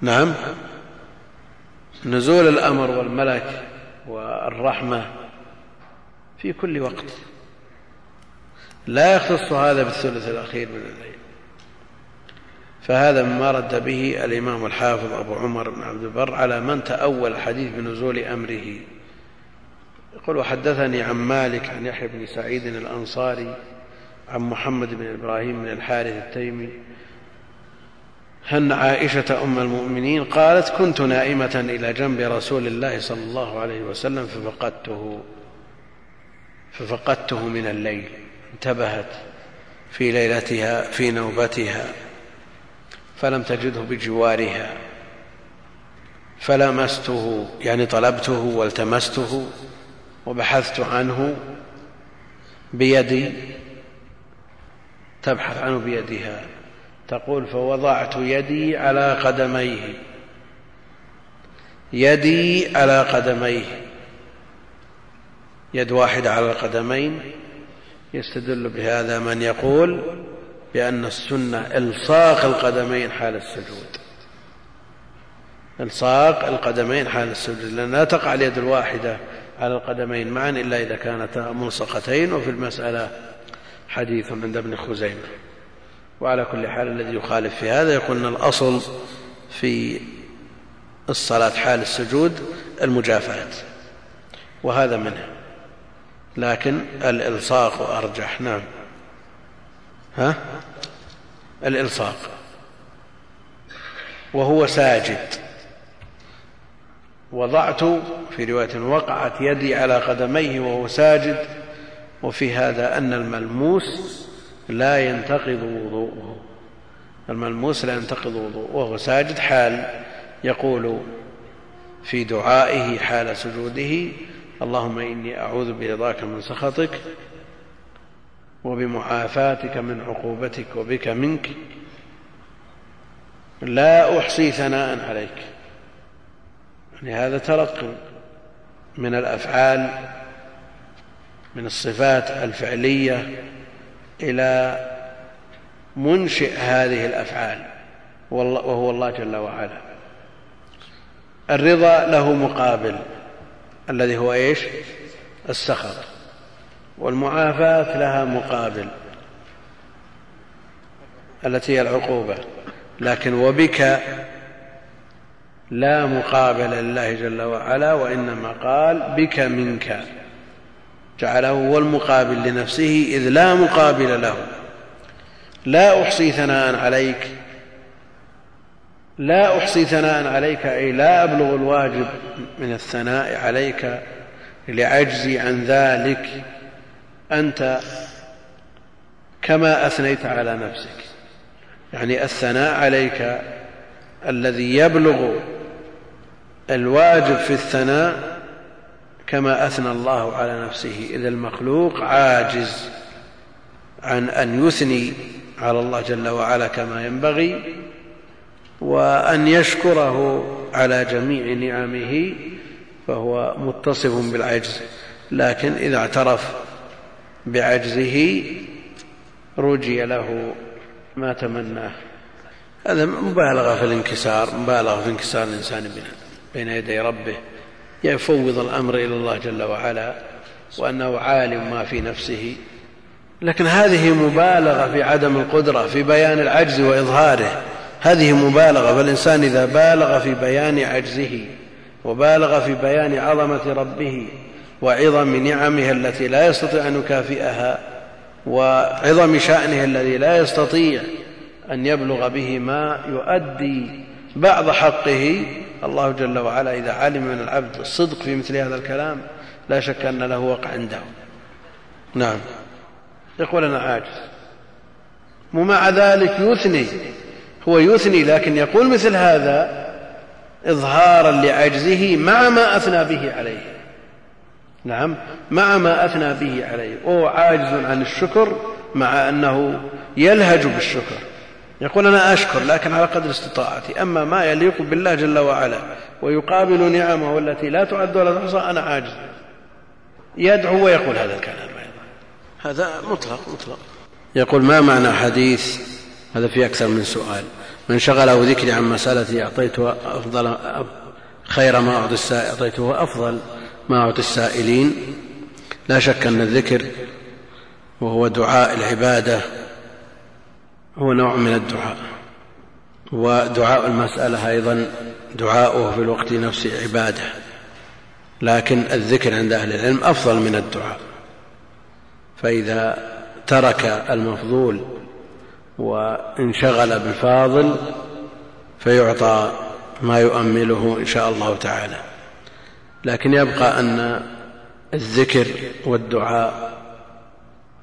نعم. نزول الأمر والملك والرحمة في كل وقت. لا يختص هذا بالثلث الأخير من الليل. فهذا مما رد به الإمام الحافظ أبو عمر بن عبد البر على من تأول الحديث بنزول أمره. يقول وحدثني عن مالك عن يحيى بن سعيد الأنصاري عن محمد بن إبراهيم بن الحارث التيمي أن عائشة أم المؤمنين قالت كنت نائمة إلى جنب رسول الله صلى الله عليه وسلم ففقدته ففقدته من الليل انتبهت في ليلتها في نوبتها. فلم تجده بجوارها فلمسته يعني طلبته والتمسته وبحثت عنه بيدي تبحث عنه بيدها. تقول فوضعت يدي على قدميه يدي على قدميه. يد واحدة على القدمين يستدل بهذا من يقول بأن السنة إلصاق القدمين حال السجود. إلصاق القدمين حال السجود. لأن لا تقع اليد الواحدة على القدمين معا إلا إذا كانتا ملصقتين وفي المسألة حديث عند ابن خزيمة. وعلى كل حال الذي يخالف في هذا يقول أن الأصل في الصلاة حال السجود المجافأة وهذا منه. لكن الإلصاق أرجح. نعم. ها؟ الإلصاق. وهو ساجد. وضعت في رواية وقعت يدي على قدميه وهو ساجد وفي هذا أن الملموس لا ينتقض وضوءه. الملموس لا ينتقض وضوءه وهو ساجد حال يقول في دعائه حال سجوده اللهم إني أعوذ برضاك من سخطك وبمعافاتك من عقوبتك وبك منك لا أحصي ثناء عليك. يعني هذا ترق من الأفعال من الصفات الفعلية إلى منشئ هذه الأفعال. وهو الله جل وعلا. الرضا له مقابل الذي هو إيش؟ السخط. والمعافاة لها مقابل التي هي العقوبة. لكن وبك لا مقابل لله جل وعلا وإنما قال بك منك. جعله هو المقابل لنفسه إذ لا مقابل له. لا أحصي ثناء عليك. لا أحصي ثناء عليك أي لا أبلغ الواجب من الثناء عليك لعجزي عن ذلك. أنت كما أثنيت على نفسك. يعني الثناء عليك الذي يبلغ الواجب في الثناء كما أثنى الله على نفسه. إذ المخلوق عاجز عن أن يثني على الله جل وعلا كما ينبغي وأن يشكره على جميع نعمه فهو متصف بالعجز. لكن إذا اعترف بعجزه رجي له ما تمناه. هذا مبالغة في الانكسار مبالغة في انكسار الإنسان بين يدي ربه. يفوض الأمر إلى الله جل وعلا وأنه عالم ما في نفسه. لكن هذه مبالغة في عدم القدرة في بيان العجز وإظهاره. هذه مبالغة فالإنسان إذا بالغ في بيان عجزه وبالغ في بيان عظمة ربه وعظم نعمه التي لا يستطيع أن يكافئها وعظم شأنه الذي لا يستطيع أن يبلغ به ما يؤدي بعض حقه. الله جل وعلا إذا علم من العبد الصدق في مثل هذا الكلام لا شك أن له وقع عنده. نعم. يقول أنا عاجز. ومع ذلك يثني هو يثني لكن يقول مثل هذا إظهارا لعجزه مع ما أثنى به عليه. نعم مع ما أثنى به عليه وهو عاجز عن الشكر مع أنه يلهج بالشكر. يقول أنا أشكر لكن على قدر استطاعتي أما ما يليق بالله جل وعلا ويقابل نعمه التي لا تعد ولا تحصى أنا عاجز. يدعو ويقول هذا الكلام أيضا. هذا مطلق مطلق. يقول ما معنى حديث؟ هذا في أكثر من سؤال. من شغله ذكري عن مسألتي أعطيته أفضل خير ما أعطيته أفضل. أعطي السائلين لا شك أن الذكر وهو دعاء العبادة هو نوع من الدعاء ودعاء المسألة أيضا دعاؤه في الوقت نفسه عبادة لكن الذكر عند أهل العلم أفضل من الدعاء فإذا ترك المفضول وانشغل بالفاضل فيعطى ما يؤمله إن شاء الله تعالى. لكن يبقى أن الذكر والدعاء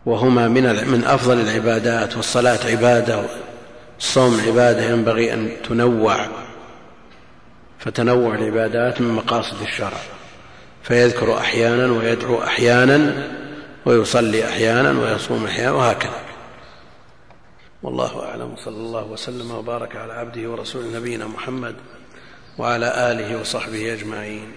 وهما من من أفضل العبادات والصلاة عبادة الصوم عبادة ينبغي أن تنوع فتنوع العبادات من مقاصد الشرع. فيذكر أحيانا ويدعو أحيانا ويصلي أحيانا ويصوم أحيانا وهكذا. والله أعلم. صلى الله وسلم وبارك على عبده ورسول نبينا محمد وعلى آله وصحبه أجمعين.